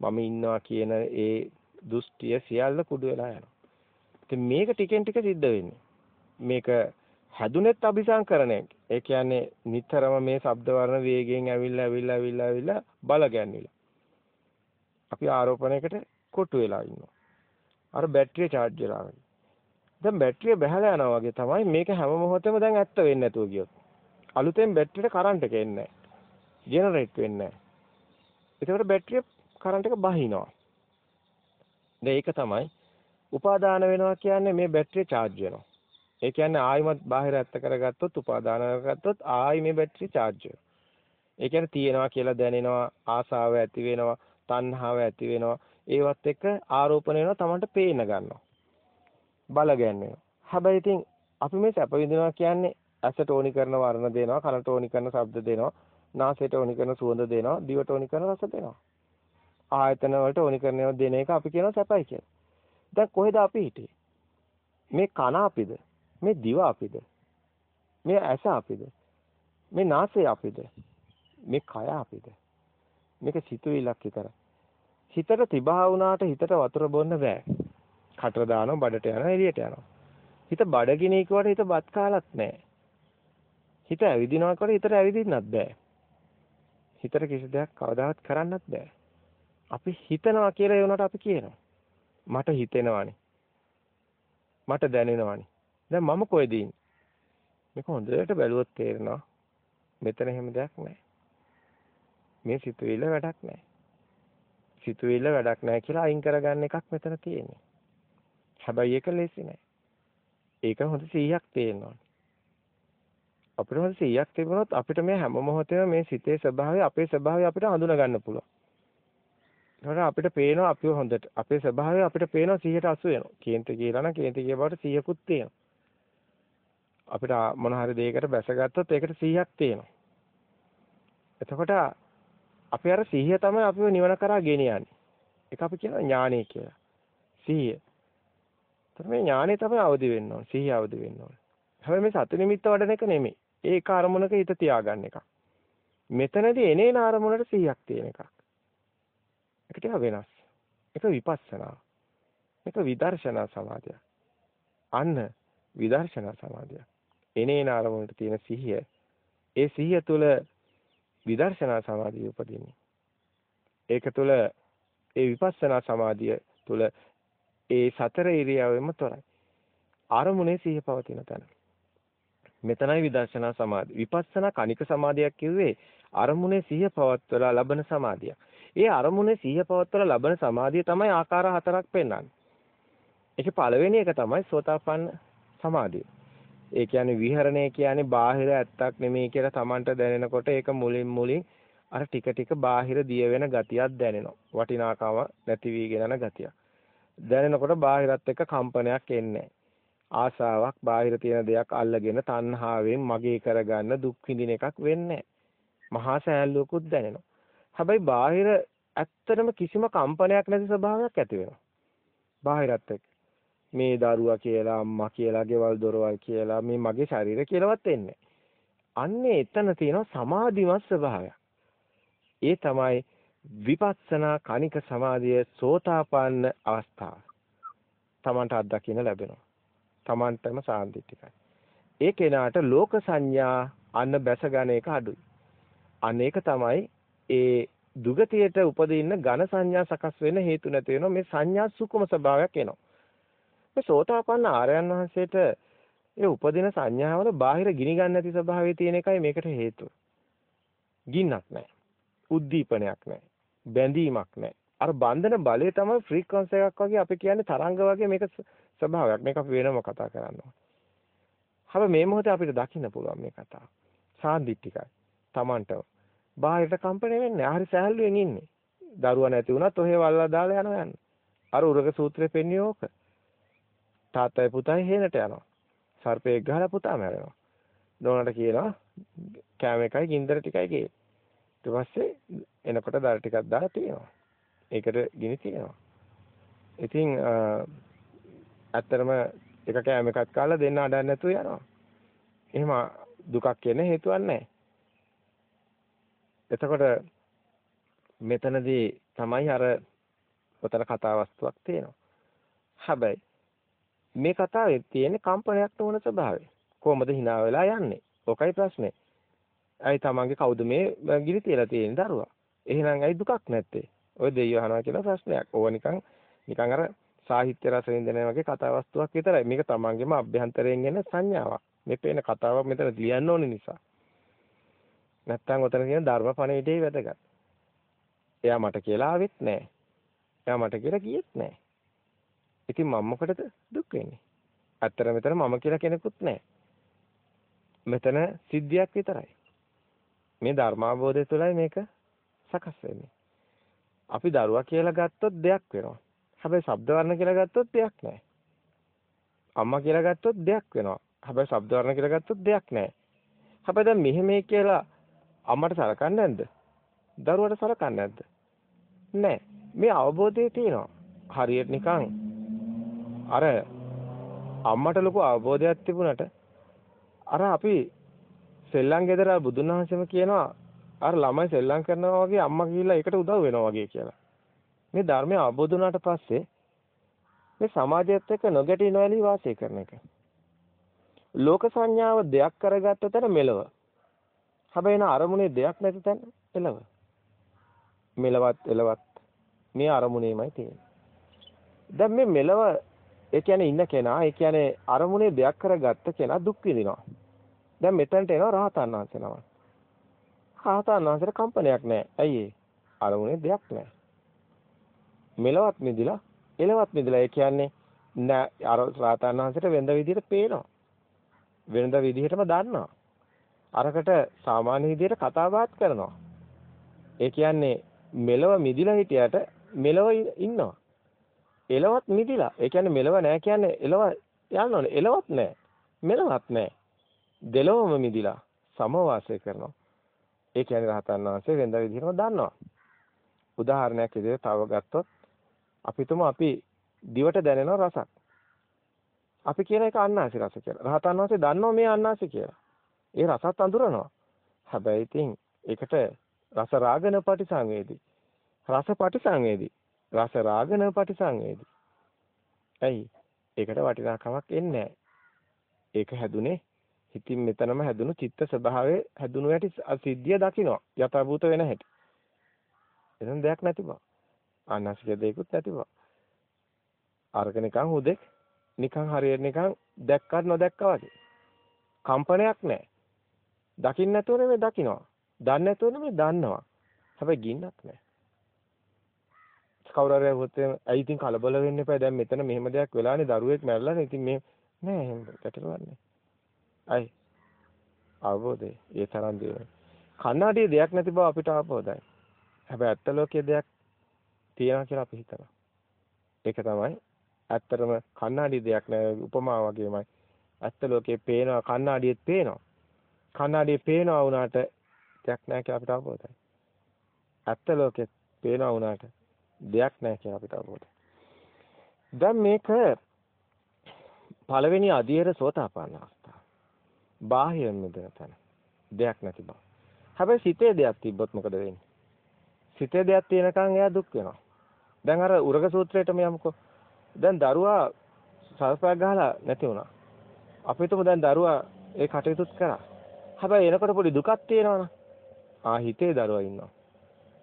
මම ඉන්නවා කියන ඒ දෘෂ්ටිය සියල්ල කුඩු වෙලා යනවා. ඉතින් මේක ටිකෙන් ටික සිද්ධ වෙන්නේ. මේක හැදුනෙත් අபிසංකරණයක්. ඒ කියන්නේ නිතරම මේ ශබ්ද වර්ණ වේගයෙන් ඇවිල්ලා ඇවිල්ලා ඇවිල්ලා ඇවිල්ලා බල ගැන්විලා. අපි ආරෝපණයකට කොටු වෙලා ඉන්නවා. අර බැටරිය charge වෙලා වගේ. දැන් බැටරිය බහලා යනවා වගේ තමයි මේක හැම මොහොතෙම දැන් ඇත්ත වෙන්නේ නැතුව ගියොත්. අලුතෙන් බැටරියට කරන්ට් එක එන්නේ නැහැ. ජෙනරේට් වෙන්නේ නැහැ. ඒකට බැටරිය කරන්ට් එක බහිනවා. දැන් ඒක තමයි උපාදාන වෙනවා කියන්නේ මේ බැටරිය charge වෙනවා. ඒ කියන්නේ ආයිමත් බාහිර ඇත්ත කරගත්තොත් උපාදාන කරගත්තොත් ආයි මේ බැටරි charge වෙනවා. ඒ කියන්නේ තියෙනවා කියලා දැනෙනවා ආසාව ඇති වෙනවා තණ්හාව ඇති වෙනවා ඒවත් එක්ක ආරෝපණය වෙනවා Tamanට පේන ගන්නවා. බල ගැන්වෙනවා. හැබැයි ඉතින් අපි මේ සැප විඳිනවා කියන්නේ ඇසට ඕනි කරන වර්ණ දෙනවා කනට ඕනි කරන ශබ්ද දෙනවා නාසයට ඕනි කරන සුවඳ දෙනවා දිවට ඕනි කරන රස දෙනවා. ආයතන වලට ඕනි කරන ඒවා දෙන එක අපි කියනවා සැපයි කියලා. දැන් කොහෙද අපි හිටියේ? මේ කන අපිද? මේ දිව අපිද? මේ ඇස අපිද? මේ නාසය අපිද? මේ කය අපිද? මේක සිතුවිල්ලක් විතරයි. හිතට තිබහා වුණාට හිතට වතුර බොන්න බෑ. කට දානවා බඩට යනවා එළියට යනවා. හිත බඩගිනි කිව්වට හිත බත් කාලත් නෑ. හිත ඇවිදිනවා කිව්වට හිතට ඇවිදින්නත් බෑ. හිතට කිසි දෙයක් කවදාවත් කරන්නත් බෑ. අපි හිතනවා කියලා ඒ වුණාට අපි කියනවා. මට හිතෙනවානේ. මට දැනෙනවානේ. දැන් මම කොහෙද ඉන්නේ? මේක හොඳට බැලුවොත් තේරෙනවා. මෙතන එහෙම දෙයක් නැහැ. මේ සිතුවිල්ල වැඩක් නැහැ. සිතුවිල්ල වැඩක් නැහැ කියලා අයින් කරගන්න එකක් මෙතන තියෙන්නේ. හැබැයි ඒක ලේසි නෑ. ඒක හොඳ 100ක් තියෙනවා. අපිට හොඳ 100ක් තිබුණොත් අපිට මේ හැම මොහොතේම මේ සිතේ ස්වභාවය අපේ ස්වභාවය අපිට හඳුනා ගන්න පුළුවන්. ඒකට අපිට පේනවා අපිව හොඳට අපේ ස්වභාවය අපිට පේනවා 180 වෙනවා. කේන්ති කියලා නම් කේන්ති කිය බවට 100කුත් තියෙනවා. අපිට මොන හරි දෙයකට බැසගත්තොත් ඒකට 100ක් තියෙනවා. එතකොට අපි අර 100 තමයි අපිව නිවන කරා ගෙනියන්නේ. ඒක අපි කියනවා ඥානය කියලා. 100. එතකොට මේ ඥානය තමයි අවදි වෙන්න ඕන. 100 අවදි වෙන්න ඕන. හැබැයි මේ සති නිමිත්ත වඩන එක නෙමෙයි. ඒක අරමුණක හිත තියාගන්න එකක්. මෙතනදී එනේන අරමුණට 100ක් තියෙන එකක්. ඒක ටික වෙනස්. ඒක විපස්සනා. ඒක විදර්ශනා සමාධිය. අන්න විදර්ශනා සමාධිය. එනේන අරමුණට තියෙන සිහිය ඒ සිහිය තුළ විදර්ශනා සමාධිය උපදින්නේ. ඒක තුළ ඒ විපස්සනා සමාධිය තුළ ඒ සතර ඉරියවෙම තොරයි. අරමුණේ සිහිය පවතින තැන. මෙතනයි විදර්ශනා සමාධිය. විපස්සනා කණික සමාධියක් කිව්වේ අරමුණේ සිහිය පවත්වලා ලබන සමාධිය. ඒ අරමුණේ සිහිය පවත්වලා ලබන සමාධිය තමයි ආකාර හතරක් පෙන්වන්නේ. ඒකේ පළවෙනි එක තමයි සෝතාපන්න සමාධිය. ඒ කියන්නේ විහරණය කියන්නේ බාහිර ඇත්තක් නෙමෙයි කියලා Tamanට දැනෙනකොට ඒක මුලින් මුලින් අර ටික ටික බාහිර දිය වෙන ගතියක් දැනෙනවා. වටිනාකම නැති වීගෙන යන ගතියක්. දැනෙනකොට බාහිරත් එක්ක කම්පනයක් එන්නේ ආසාවක් බාහිර තියෙන දෙයක් අල්ලගෙන තණ්හාවෙන් මගේ කරගන්න දුක් විඳින එකක් වෙන්නේ මහා සෑහලුවකුත් දැනෙනවා. හැබැයි බාහිර ඇත්තටම කිසිම කම්පනයක් නැති ස්වභාවයක් ඇති වෙනවා. බාහිරත් එක්ක මේ දරුවා කියලා අම්මා කියලා ගෙවල් දොරවල් කියලා මේ මගේ ශරීරය කියලාවත් එන්නේ. අන්නේ එතන තියෙන සමාධිමත් ස්වභාවය. ඒ තමයි විපස්සනා කණික සමාධිය සෝතාපන්න අවස්ථාව. Tamanට අත්දකින්න ලැබෙනවා. Tamanටම සාන්දිටිකයි. ඒ කෙනාට ලෝක සංඥා අන්න බැස ගන්න එක අඩුයි. අනේක තමයි ඒ දුගතියට උපදින්න ඝන සංඥා සකස් වෙන්න හේතු නැති වෙනවා මේ සංඥා සුකුම ස්වභාවයක් එනවා. මේ සෝතාපන්න ආර්යයන් වහන්සේට ඒ උපදින සංඥාවල බාහිර ගිනි ගන්න නැති ස්වභාවය තියෙන එකයි මේකට හේතුව. ගින්නක් නැහැ. උද්දීපනයක් නැහැ. බැඳීමක් නැහැ. අර බන්ධන බලය තමයි ෆ්‍රීකවන්සි එකක් වගේ අපි කියන්නේ තරංග වගේ මේක ස්වභාවයක්. මේක අපි වෙනම කතා කරනවා. හැබැයි මේ මොහොතේ අපිට දකින්න පුළුවන් මේ කතාව. සාන්දිටිකයි. Tamanට බාහිරට කම්පණය වෙන්නේ. හරි සහැල්ලුවෙන් ඉන්නේ. දරුවා නැති වුණත් ඔහෙ වල්ලා දාලා යනවා යන්නේ. අර උරග සූත්‍රේ පෙන්වන්නේ ඕක. තාත්තයි පුතයි හේනට යනවා. සර්පෙක් ගහලා පුතා මැරෙනවා. දෝනට කියනවා කෑම එකයි ගින්දර ටිකයි කියලා. ඊට පස්සේ එනකොට දර ටිකක් දාලා තියෙනවා. ඒකට ගිනි තියෙනවා. ඉතින් ඇත්තටම එක කෑම එකක් කාලා දෙන්න අඩන්නේ නැතුව යනවා. එහෙම දුකක් කියන හේතුවක් නැහැ. එතකොට මෙතනදී තමයි අර ඔතන කතා වස්තුවක් තියෙනවා. හැබැයි මේ කතාවේ තියෙන කම්පනයක් නොවන ස්වභාවය. කොහොමද hina වෙලා යන්නේ? ඔකයි ප්‍රශ්නේ. ඇයි තමන්ගේ කවුද මේ ගිනි තියලා තියෙන දරුවා? එහෙනම් ඇයි දුකක් නැත්තේ? ඔය දෙයියෝ අහනවා කියලා ප්‍රශ්නයක්. ඕව නිකන් නිකන් අර සාහිත්‍ය රස විඳින වගේ කතා වස්තුවක් විතරයි. මේක තමන්ගේම අභ්‍යන්තරයෙන් එන සංඥාවක්. මේ පේන කතාවක් මෙතන ලියන්න ඕනේ නිසා. නැත්තම් ඔතන කියන ධර්ම පණිවිඩේ වැදගත්. එයා මට කියලා ආවෙත් නැහැ. එයා මට කියලා කියෙත් නැහැ. ඉතින් මම මොකටද දුක් වෙන්නේ? ඇත්තට මෙතන මම කියලා කෙනෙකුත් නැහැ. මෙතන සිද්ධියක් විතරයි. මේ ධර්මාබෝධය තුළයි මේක සකස් වෙන්නේ. අපි දරුවා කියලා ගත්තොත් දෙයක් වෙනවා. හැබැයි ශබ්ද වර්ණ කියලා ගත්තොත් දෙයක් නැහැ. අම්මා කියලා ගත්තොත් දෙයක් වෙනවා. හැබැයි ශබ්ද වර්ණ කියලා ගත්තොත් දෙයක් නැහැ. හැබැයි දැන් මෙහෙම කියලා අම්මට සලකන්නේ නැද්ද? දරුවට සලකන්නේ නැද්ද? නැහැ. මේ අවබෝධය තියෙනවා. හරියට නිකන් අර අම්මට ලොකු අවබෝධයක් තිබුණට අර අපි සෙල්ලම් ගෙදර බුදුන් වහන්සේම කියනවා අර ළමයි සෙල්ලම් කරනවා වගේ අම්මා ගිහිල්ලා ඒකට උදව් වෙනවා වගේ කියලා. මේ ධර්මය අවබෝධ වුණාට පස්සේ මේ සමාජයත් එක්ක නොගැටි නොඇලී වාසය කරන එක. ලෝක සංඥාව දෙයක් කරගත්ත තැන මෙලව. හැබැයි න අරමුණේ දෙයක් නැති තැන එලව. මෙලවත් එලවත් මේ අරමුණේමයි තියෙන්නේ. දැන් මේ මෙලව ඒ කියන්නේ ඉන්න කෙනා ඒ කියන්නේ අරමුණේ දෙයක් කරගත්ත කෙනා දුක් විඳිනවා. දැන් මෙතනට එනවා රහතන් වහන්සේ නම. රහතන් වහන්සේට කම්පනයක් නැහැ. ඇයි ඒ? අරමුණේ දෙයක් නැහැ. මෙලවත් මිදිලා එලවත් මිදිලා ඒ කියන්නේ නෑ අර රහතන් වහන්සේට වෙනද විදිහට පේනවා. වෙනද විදිහටම දන්නවා. අරකට සාමාන්‍ය විදිහට කතා බහත් කරනවා. ඒ කියන්නේ මෙලව මිදිලා හිටියට මෙලව ඉන්නවා. එලවත් මිදිලා. ඒ කියන්නේ මෙලව නෑ කියන්නේ එලව යන්න ඕනේ. එලවත් නෑ. මෙලවත් නෑ. දෙලොවම මිදිලා සමවාසය කරනවා. ඒ කියන්නේ රහතන් වහන්සේ වෙනද විදිහටම දන්නවා. උදාහරණයක් විදිහට තව ගත්තොත් අපි තුමු අපි දිවට දැනෙන රසක්. අපි කියන එක අන්නාසි රස කියලා. රහතන් වහන්සේ දන්නවා මේ අන්නාසි කියලා. ඒ රසත් අඳුරනවා. හැබැයි ඉතින් ඒකට රස රාගන පටිසංවේදී. රස පටිසංවේදී. රස රාගන පටිසංවේදී. ඇයි? ඒකට වටිනාකමක් එන්නේ ඒක හැදුනේ හිතින් මෙතනම හැදුණු චිත්ත ස්වභාවයේ හැදුණු හැටි සිද්ධිය දකින්න යථාභූත වෙන හැටි. එතන දෙයක් නැති බව. අනාසික දෙයක්වත් නැති බව. අරක නිකන් හුදෙක් නිකන් හරියට නිකන් දැක්කත් නොදැක්කා වගේ. කම්පනයක් නැහැ. දකින්න නැතුව නෙමෙයි දකින්නවා. දන්නේ නැතුව නෙමෙයි දන්නවා. හැබැයි ගින්නක් නැහැ. කවුරු හරි වුත් ඇයි ඉතින් කලබල වෙන්න එපා. දැන් මෙතන මෙහෙම දෙයක් වෙලානේ දරුවෙක් මැරලානේ. ඉතින් මේ නෑ එහෙම ගැටලුවක් නෑ. අයි අවබෝධය ඒ තරම් දියුනේ. කන්නාඩියේ දෙයක් නැති බව අපිට අවබෝධයි. හැබැයි ඇත්ත ලෝකයේ දෙයක් තියෙනවා කියලා අපි හිතනවා. ඒක තමයි ඇත්තටම කන්නාඩි දෙයක් නෑ උපමා වගේමයි. ඇත්ත ලෝකයේ පේනවා කන්නාඩියෙත් පේනවා. කන්නාඩියේ පේනවා වුණාට දෙයක් නෑ කියලා අපිට අවබෝධයි. ඇත්ත ලෝකෙත් පේනවා වුණාට දෙයක් නෑ කියලා අපිට අවබෝධයි. දැන් මේක පළවෙනි අධීර සෝතාපන්න අවස්ථාව. බාහිර මෙතන තන. දෙයක් නැති බව. හැබැයි සිතේ දෙයක් තිබ්බොත් මොකද වෙන්නේ? සිතේ දෙයක් තියෙනකන් එයා දුක් වෙනවා. දැන් අර උරග සූත්‍රයටම යමුකෝ. දැන් දරුවා සල්පයක් ගහලා නැති වුණා. අපි හිතමු දැන් දරුවා ඒ කටයුතුත් කරා. හැබැයි එනකොට පොඩි දුකක් තියෙනවනේ. ආ හිතේ දරුවා ඉන්නවා.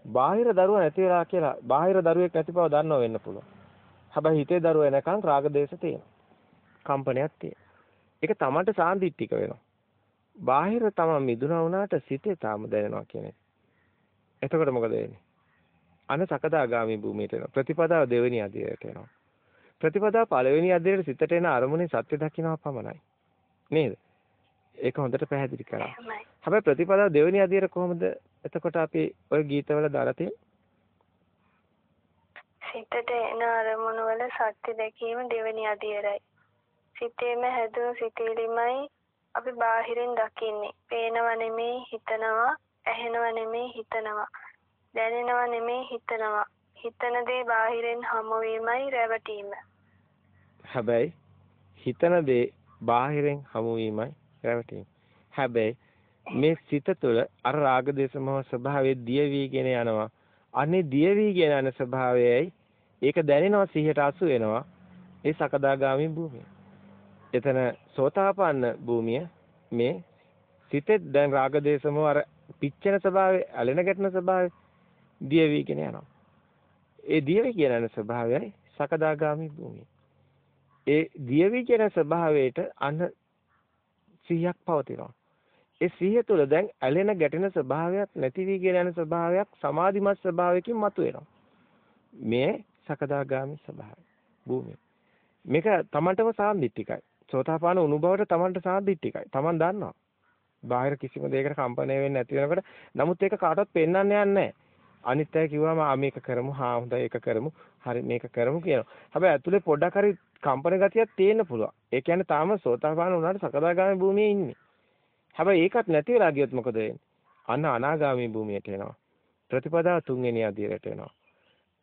බාහිර දරුවා නැති වෙලා කියලා බාහිර දරුවෙක් නැති බව දන්නව වෙන්න පුළුවන්. හැබැයි හිතේ දරුවා එනකන් රාග දේශ තියෙනවා. කම්පනයක් තියෙනවා. ඒක තමන්ට සාන්දිටික වෙනවා. බාහිර තමන් මිදුණා වුණාට සිතේ තාම දැනෙනවා කියන්නේ. එතකොට මොකද වෙන්නේ? අන සකදාගාමි භූමියට එනවා. ප්‍රතිපදාව දෙවෙනි අධ්‍යයයට එනවා. ප්‍රතිපදාව පළවෙනි අධ්‍යයයට සිතට එන අරමුණේ සත්‍ය දකින්නවා පමණයි. නේද? ඒක හොඳට පැහැදිලි කරා. හැබැයි ප්‍රතිපදාව දෙවෙනි අධ්‍යයයට කොහොමද එතකොට අපි ওই ගීතවල දාලා තියෙන්නේ? සිතට එන අරමුණු වල සත්‍ය දැකීම දෙවෙනි අධීරයි. සිතේම හැදුණු සිතීලිමයි අපි බාහිරින් දකින්නේ. පේනව නෙමෙයි හිතනවා, ඇහෙනව නෙමෙයි හිතනවා. දැනෙනව නෙමෙයි හිතනවා. හිතන දේ බාහිරින් හමු වීමයි රැවටීම. හැබැයි හිතන දේ බාහිරින් හමු වීමයි රැවටීම. හැබැයි මේ සිත තුළ අර රාග දේශ මොහ ස්වභාවයේ දිය වීගෙන යනවා. අනේ දිය වීගෙන යන ස්වභාවයයි ඒක දැනෙනවා සිහියට අසු වෙනවා. ඒ සකදාගාමි භූමිය. එතන සෝතාපන්න භූමිය මේ සිතේ දැන් රාග දේශමෝ අර පිච්චෙන ස්වභාවය, ඇලෙන ගැටෙන ස්වභාවය දිය වීගෙන යනවා. ඒ දිය වී කියන ස්වභාවයයි සකදාගාමි භූමිය. ඒ දිය වී කියන ස්වභාවයට අන්න සිහියක් පවතිනවා. ඒ සිහිය තුළ දැන් ඇලෙන ගැටෙන ස්වභාවයක් නැති වී කියන යන ස්වභාවයක් සමාධිමත් ස්වභාවයකින් මතුවෙනවා. මේ සකදාගාමි ස්වභාවය. භූමිය. මේක Tamanටම සාන්දිටිකයි. සෝතාපන්න උනුභවයට Tamanට සාන්දිටිකයි. Taman දන්නවා. බාහිර කිසිම දෙයකට කම්පණය වෙන්නේ නැති වෙනකොට නමුත් ඒක කාටවත් පෙන්වන්න යන්නේ නැහැ. අනිත් අය කිව්වම ආ මේක කරමු හා හොඳයි ඒක කරමු හරි මේක කරමු කියනවා. හැබැයි ඇතුලේ පොඩ්ඩක් හරි කම්පන ගතියක් තියෙන්න පුළුවන්. ඒ කියන්නේ තාම සෝතාපන්න වුණාට සකදාගාමි භූමියේ ඉන්නේ. හැබැයි ඒකත් නැති වෙලා ගියොත් මොකද වෙන්නේ? අන්න අනාගාමි භූමියට එනවා. ප්‍රතිපදාව තුන්වෙනි අධීරයට එනවා.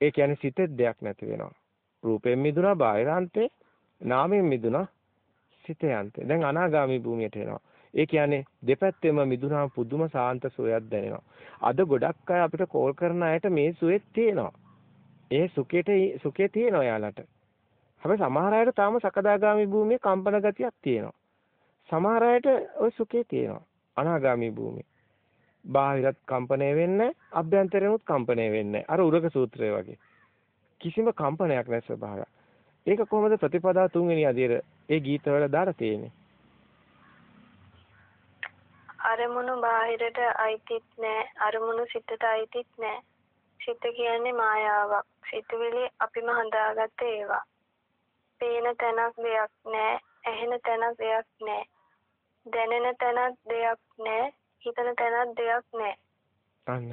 ඒ කියන්නේ සිතේ දෙයක් නැති වෙනවා. රූපයෙන් මිදුණා බාහිරාන්තේ, නාමයෙන් මිදුණා සිතයන්තේ. දැන් අනාගාමි භූමියට එනවා. ඒ කියන්නේ දෙපැත්තෙම මිදුණාම පුදුම සාන්ත සුවයක් දැනෙනවා. අද ගොඩක් අය අපිට කෝල් කරන අයට මේ සුවෙත් තියෙනවා. ඒ සුඛයට සුඛේ තියෙනවා යාලට. හැබැයි සමහර අයට තාම සකදාගාමි භූමියේ කම්පන ගතියක් තියෙනවා. සමහර අයට ওই සුඛේ තියෙනවා. අනාගාමි භූමියේ. බාහිරත් කම්පණය වෙන්නේ අභ්‍යන්තරෙනුත් කම්පණය වෙන්නේ අර උරක සූත්‍රය වගේ. කිසිම කම්පනයක් නැති ස්වභාවයක් ඒක කොහොමද ප්‍රතිපදා තුන්වෙනි අදියර ඒ ගීතවල දාලා තියෙන්නේ? අරමුණු බාහිරට අයිතිත් නැහැ අරමුණු සිතට අයිතිත් නැහැ. සිත කියන්නේ මායාවක්. සිතුවිලි අපිම හදාගත්ත ඒවා. පේන තැනක් දෙයක් නැහැ ඇහෙන තැනක් දෙයක් නැහැ දැනෙන තැනක් දෙයක් නැහැ හිතන තැනක් දෙයක් නැහැ.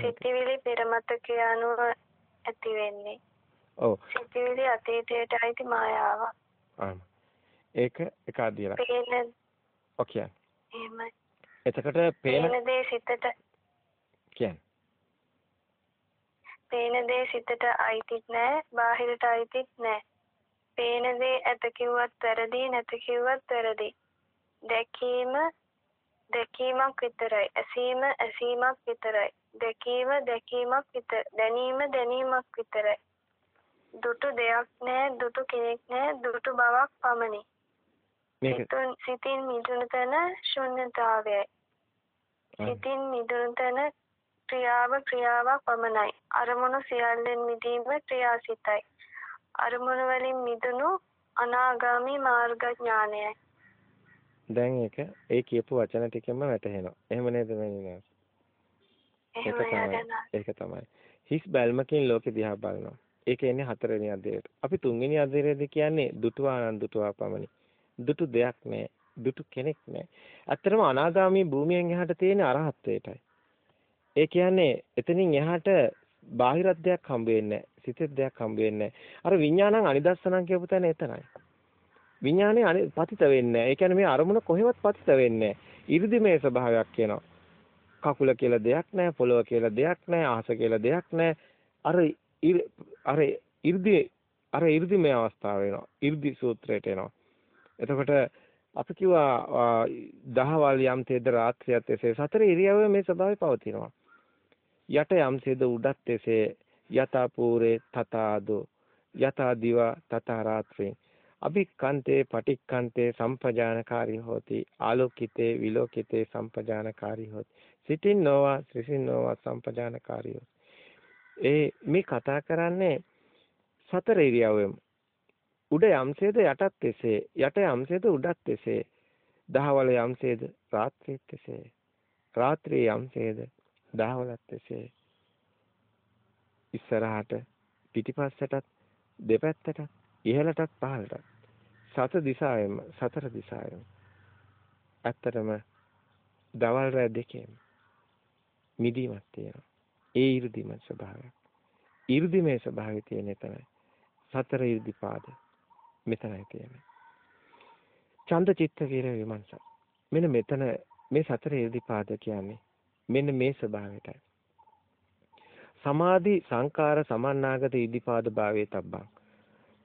සිතිවිලි පෙරමතකය අනුව ඇති වෙන්නේ. ඔව්. සිතිවිලි අතීතයට අයිති මායාවක්. ආම. ඒක එක අදියරක්. පේන ඔකේ. එහෙමයි. එතකොට පේන දේ සිතට කියන්නේ. පේන දේ සිතට අයිතිත් නැහැ, බාහිරට අයිතිත් නැහැ. පේන දේ ඇත කිව්වත් වැරදි, නැත කිව්වත් වැරදි. දැකීම දැකීමක් විතරයි. ඇසීම ඇසීමක් විතරයි. දැකීම දැකීමක් විතර. දැනීම දැනීමක් විතරයි. දුටු දෙයක් නෑ, දුටු කෙනෙක් නෑ, දුටු බවක් පමණි. මේක සිතින් මිදුණු තැන ශුන්්‍යතාවයයි. සිතින් මිදුණු තැන ක්‍රියාව ක්‍රියාවක් පමණයි. අරමුණු සියල්ලෙන් මිදීම ක්‍රියාසිතයි. අරමුණු වලින් මිදුණු අනාගාමී මාර්ග ඥානයයි. දැන් ඒක ඒ කියපු වචන ටිකෙන්ම වැටහෙනවා. එහෙම නේද මෙන්නේ? ඒක තමයි. ඒක තමයි. හිස් බැල්මකින් ලෝකෙ දිහා බලනවා. ඒක එන්නේ හතරවෙනි අධ්‍යයයට. අපි තුන්වෙනි අධ්‍යයයේදී කියන්නේ දුටුවා පමණි. දුටු දෙයක් නෑ. දුටු කෙනෙක් නෑ. ඇත්තටම අනාගාමී භූමියෙන් එහාට තියෙන අරහත්ත්වයටයි. ඒ කියන්නේ එතනින් එහාට බාහිර දෙයක් හම්බ වෙන්නේ නැහැ. සිතේ දෙයක් හම්බ වෙන්නේ නැහැ. අර විඥානං අනිදස්සනං කියපු තැන එතනයි. විඥානේ පතිත වෙන්නේ ඒ කියන්නේ මේ අරමුණ කොහෙවත් පතිත වෙන්නේ ඉරිදිමේ ස්වභාවයක් කියනවා. කකුල කියලා දෙයක් නැහැ, පොළව කියලා දෙයක් නැහැ, ආහස කියලා දෙයක් නැහැ. අර අර ඉර්ධි අර ඉර්ධිමේ අවස්ථාව වෙනවා. ඉර්ධි සූත්‍රයට එනවා. එතකොට අපි කිව්වා දහවල් යම් තේද රාත්‍රියත් එසේ සතර ඉරියව්වේ මේ ස්වභාවය පවතිනවා. යට යම් තේද උඩත් එසේ යතා පූරේ තතාදෝ යතා දිවා තතා රාත්‍රී අභික්කන්තේ පටික්කන්තේ සම්පජානකාරී හෝති. ආලෝකිතේ විලෝකිතේ සම්පජානකාරී හෝති. සිතින් නොවා ත්‍රිසින් නොවා සම්පජානකාරී ඒ මේ කතා කරන්නේ සතර ඉරියව්වෙම. උඩ යම්සේද යටත් එසේ. යට යම්සේද උඩත් එසේ. දහවල යම්සේද රාත්‍රියත් එසේ. රාත්‍රියේ යම්සේද දහවලත් එසේ. ඉස්සරහට පිටිපස්සටත් දෙපැත්තටත් ඉහළටත් පහළටත් සත දිසාවෙම සතර දිසාවෙම ඇත්තටම දවල් රැ දෙකේම මිදීමක් තියෙනවා. ඒ 이르දිම ස්වභාවයක්. 이르දිමේ ස්වභාවය තියෙන්නේ තමයි සතර 이르දිපාද මෙතනයි තියෙන්නේ. චන්ද චිත්ත කියන විමර්ශන. මෙන්න මෙතන මේ සතර 이르දිපාද කියන්නේ මෙන්න මේ ස්වභාවයටයි. සමාධි සංකාර සමන්නාගත ඉදිපාද භාවයේ තබ්බං.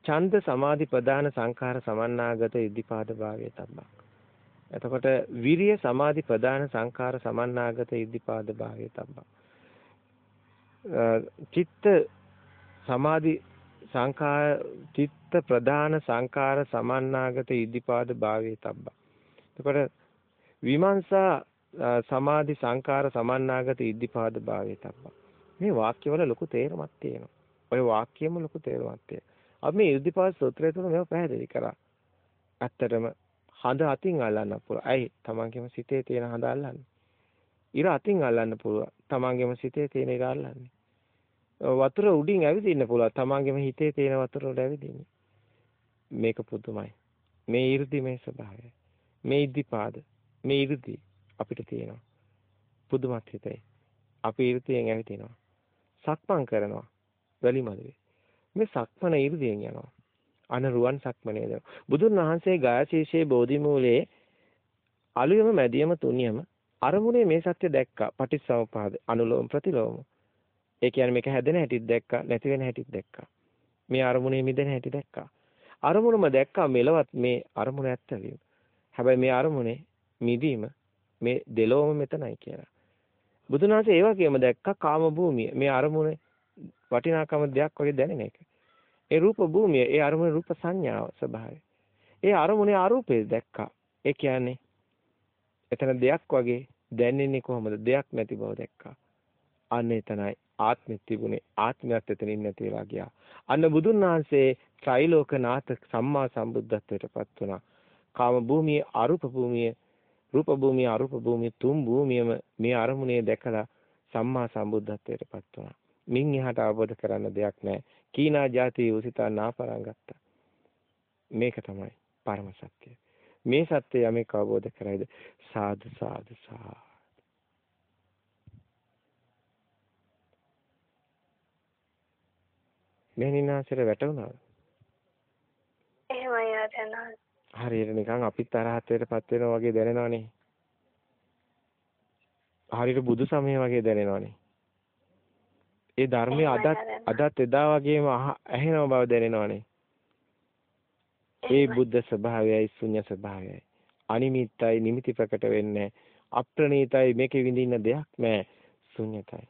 ඡන්ද සමාධි ප්‍රදාන සංකාර සමන්නාගත ඉදිපාද භාවයේ තබ්බං. එතකොට විරිය සමාධි ප්‍රදාන සංකාර සමන්නාගත ඉදිපාද භාවයේ තබ්බං. චිත්ත සමාධි සංඛාර චිත්ත ප්‍රධාන සංඛාර සමන්නාගත ඉදිපාද භාවයේ තබ්බා. එතකොට විමර්ශා සමාධි සංඛාර සමන්නාගත ඉදිපාද භාවයේ තබ්බා. මේ වාක්‍යවල ලොකු තේරුමක් තියෙනවා. ওই වාක්‍යෙම ලොකු තේරුමක් තියෙනවා. අපි මේ ඉර්ධිපාත සූත්‍රය තුළ මේව පැහැදිලි කරා. ඇත්තටම හඳ අතින් අල්ලන්න පුළුවන්. අයි තමන්ගේම සිතේ තියෙන හඳ අල්ලන්න. ඉර අතින් අල්ලන්න පුළුවන්. තමන්ගේම සිතේ තියෙන ඉර අල්ලන්නේ. වතුර උඩින් ඇවිදින්න පුළුවන්. තමන්ගේම හිතේ තියෙන වතුර උඩ ඇවිදින්න. මේක පුදුමයි. මේ 이르දි මේ ස්වභාවය. මේ ඉදිපාද. මේ 이르දි අපිට තියෙනවා. පුදුමත් හිතේ. අපි 이르තියෙන් ඇවිදිනවා. සක්මන් කරනවා. වැලිමලුවේ. මේ සක්මන 이르දියෙන් යනවා. අන රුවන් සක්මනේද. බුදුන් වහන්සේ ගායශීෂේ බෝධිමූලයේ අලුයම මැදියම තුනියම අරමුණේ මේ සත්‍ය දැක්කා. පටිච්චසමුපාද අනුලෝම ප්‍රතිලෝම. ඒ කියන්නේ මේක හැදෙන හැටිත් දැක්කා, නැති වෙන හැටිත් දැක්කා. මේ අරමුණේ මිදෙන හැටි දැක්කා. අරමුණම දැක්කා මෙලවත් මේ අරමුණ ඇත්ත හැබැයි මේ අරමුණේ මිදීම මේ දෙලොවම මෙතනයි කියලා. බුදුන් වහන්සේ ඒ වගේම දැක්කා කාම භූමිය. මේ අරමුණේ වටිනාකම දෙයක් වගේ දැනෙන එක. ඒ රූප භූමිය, ඒ අරමුණේ රූප සංඥාව ස්වභාවය. ඒ අරමුණේ අරූපේ දැක්කා. ඒ කියන්නේ එතන දෙයක් වගේ දැනෙන්නේ කොහොමද? දෙයක් නැති බව දැක්කා. අන්න එතනයි ආත්මෙත් තිබුණේ ආත්මයක් එතනින් නැති වෙලා ගියා. අන්න බුදුන් වහන්සේ ත්‍රිලෝකනාථ සම්මා සම්බුද්ධත්වයටපත් වුණා. කාම භූමියේ අරූප භූමියේ රූප භූමියේ අරූප භූමියේ තුන් භූමියම මේ අරමුණේ දැකලා සම්මා සම්බුද්ධත්වයටපත් වුණා. මින් එහාට අවබෝධ කරන්න දෙයක් නැහැ. කීනා ಜಾති උසිතා නාපරං ගත්තා. මේක තමයි පරම සත්‍යය. මේ සත්‍යය යමෙක් අවබෝධ කරයිද සාදු සාදු සාදු මෙහෙණිනාසර වැටුණාද? එහෙමයි ආතනවා. හරියට නිකන් අපිත් තරහත්වයටපත් වෙනවා වගේ දැනෙනවනේ. හරියට බුදු සමය වගේ දැනෙනවනේ. ඒ ධර්මයේ අදත් අදත් එදා වගේම ඇහෙනව බව දැනෙනවනේ. ඒ බුද්ධ ස්වභාවයයි ශුන්‍ය ස්වභාවයයි. අනිමිත්තයි නිමිති ප්‍රකට වෙන්නේ අප්‍රණීතයි මේකේ විඳින්න දෙයක් නැහැ ශුන්‍යතයි.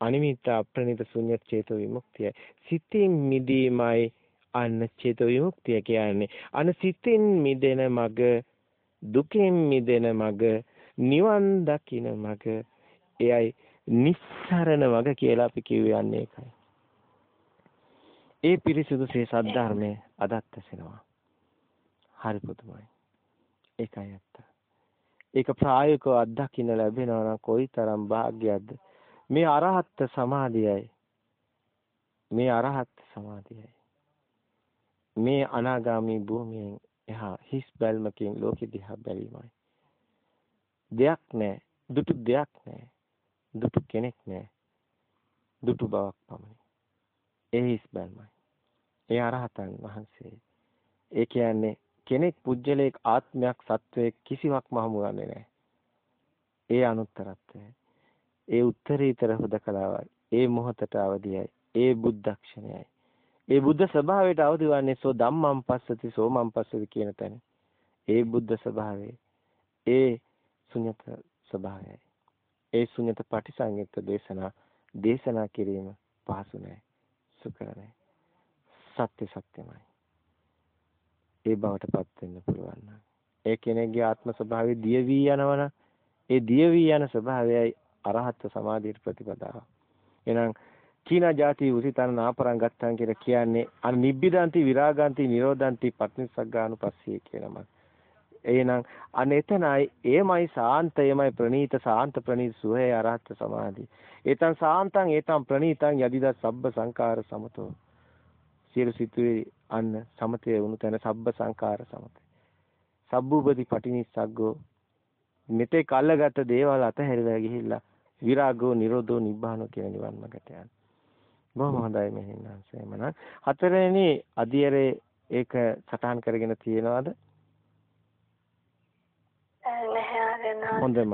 අනිමිත්ත අප්‍රණිත ශුන්‍ය චේතෝ විමුක්තිය. සිතින් මිදීමයි අන්න චේතෝ විමුක්තිය කියන්නේ. අන සිතින් මිදෙන මග දුකෙන් මිදෙන මග නිවන් දකින මග එයයි නිස්සරණ මග කියලා අපි කියුවේ යන්නේ ඒකයි. ඒ පිරිසිදු සේ සද්ධර්මයේ අදත් ඇසෙනවා. හරි පුදුමයි. ඒකයි ඇත්ත. ඒක ප්‍රායෝගිකව අත්දකින්න ලැබෙනවා නම් කොයිතරම් වාග්යක්ද මේ අරහත් සමාධියයි මේ අරහත් සමාධියයි මේ අනාගාමී භූමියෙන් එහා හිස් බැල්මකින් ලෝකෙ දිහා බැලීමයි. දෙයක් නැහැ. දුටු දෙයක් නැහැ. දුටු කෙනෙක් නැහැ. දුටු බවක් පමණයි. ඒ හිස් බැල්මයි. ඒ අරහතන් වහන්සේ. ඒ කියන්නේ කෙනෙක් පුජ්‍යලයක ආත්මයක් සත්වයක් කිසිවක්ම හමුගන්නේ නැහැ. ඒ අනුත්තරත්වය. ඒ උත්තරීතර හුදකලාවයි. ඒ මොහතට අවදියයි. ඒ බුද්ධක්ෂණයයි. ඒ බුද්ධ ස්වභාවයට අවදි වන්නේ සෝ ධම්මං පස්සති සෝමං පස්සති කියන තැන. ඒ බුද්ධ ස්වභාවය. ඒ ශුන්‍යත ස්වභාවයයි. ඒ ශුන්‍යත පටිසංයුක්ත දේශනා දේශනා කිරීම පහසු නැහැ. සුකර නැහැ. සත්‍ය සත්‍යමයි. ඒ බවටපත් වෙන්න පුළුවන් ඒ කෙනෙක්ගේ ආත්ම ස්වභාවය දිය වී යනවන ඒ දිය වී යන ස්වභාවයයි අරහත් සමාධියට ප්‍රතිපදාව. එහෙනම් කීනා ಜಾති උසිතන නාපරං ගත්තාන් කියලා කියන්නේ අර නිබ්බිදාන්ති විරාගාන්ති නිරෝධාන්ති පත්නිසග්ගානුපස්සී කියනම. එහෙනම් අන්න එතනයි එමයි සාන්ත එමයි ප්‍රණීත සාන්ත ප්‍රණීත සුවේ අරහත් සමාධි. ඒතං සාන්තං ඒතං ප්‍රණීතං යදිද සබ්බ සංකාර සමතෝ. සියලු සිතුවේ අන්න සමතේ වුණු තැන සබ්බ සංකාර සමතේ. සබ්බූපති පටිනිස්සග්ගෝ මෙතේ කල්ලගත දේවල් අතහැරලා ගිහිල්ලා විරාගෝ නිරෝධෝ නිබ්බානෝ කියන නිවන් මාර්ගට යන. බොහොම හොඳයි මෙහෙණන්ස එමනම් හතරවෙනි අධියරේ ඒක සටහන් කරගෙන තියෙනවද? නැහැ හොඳයි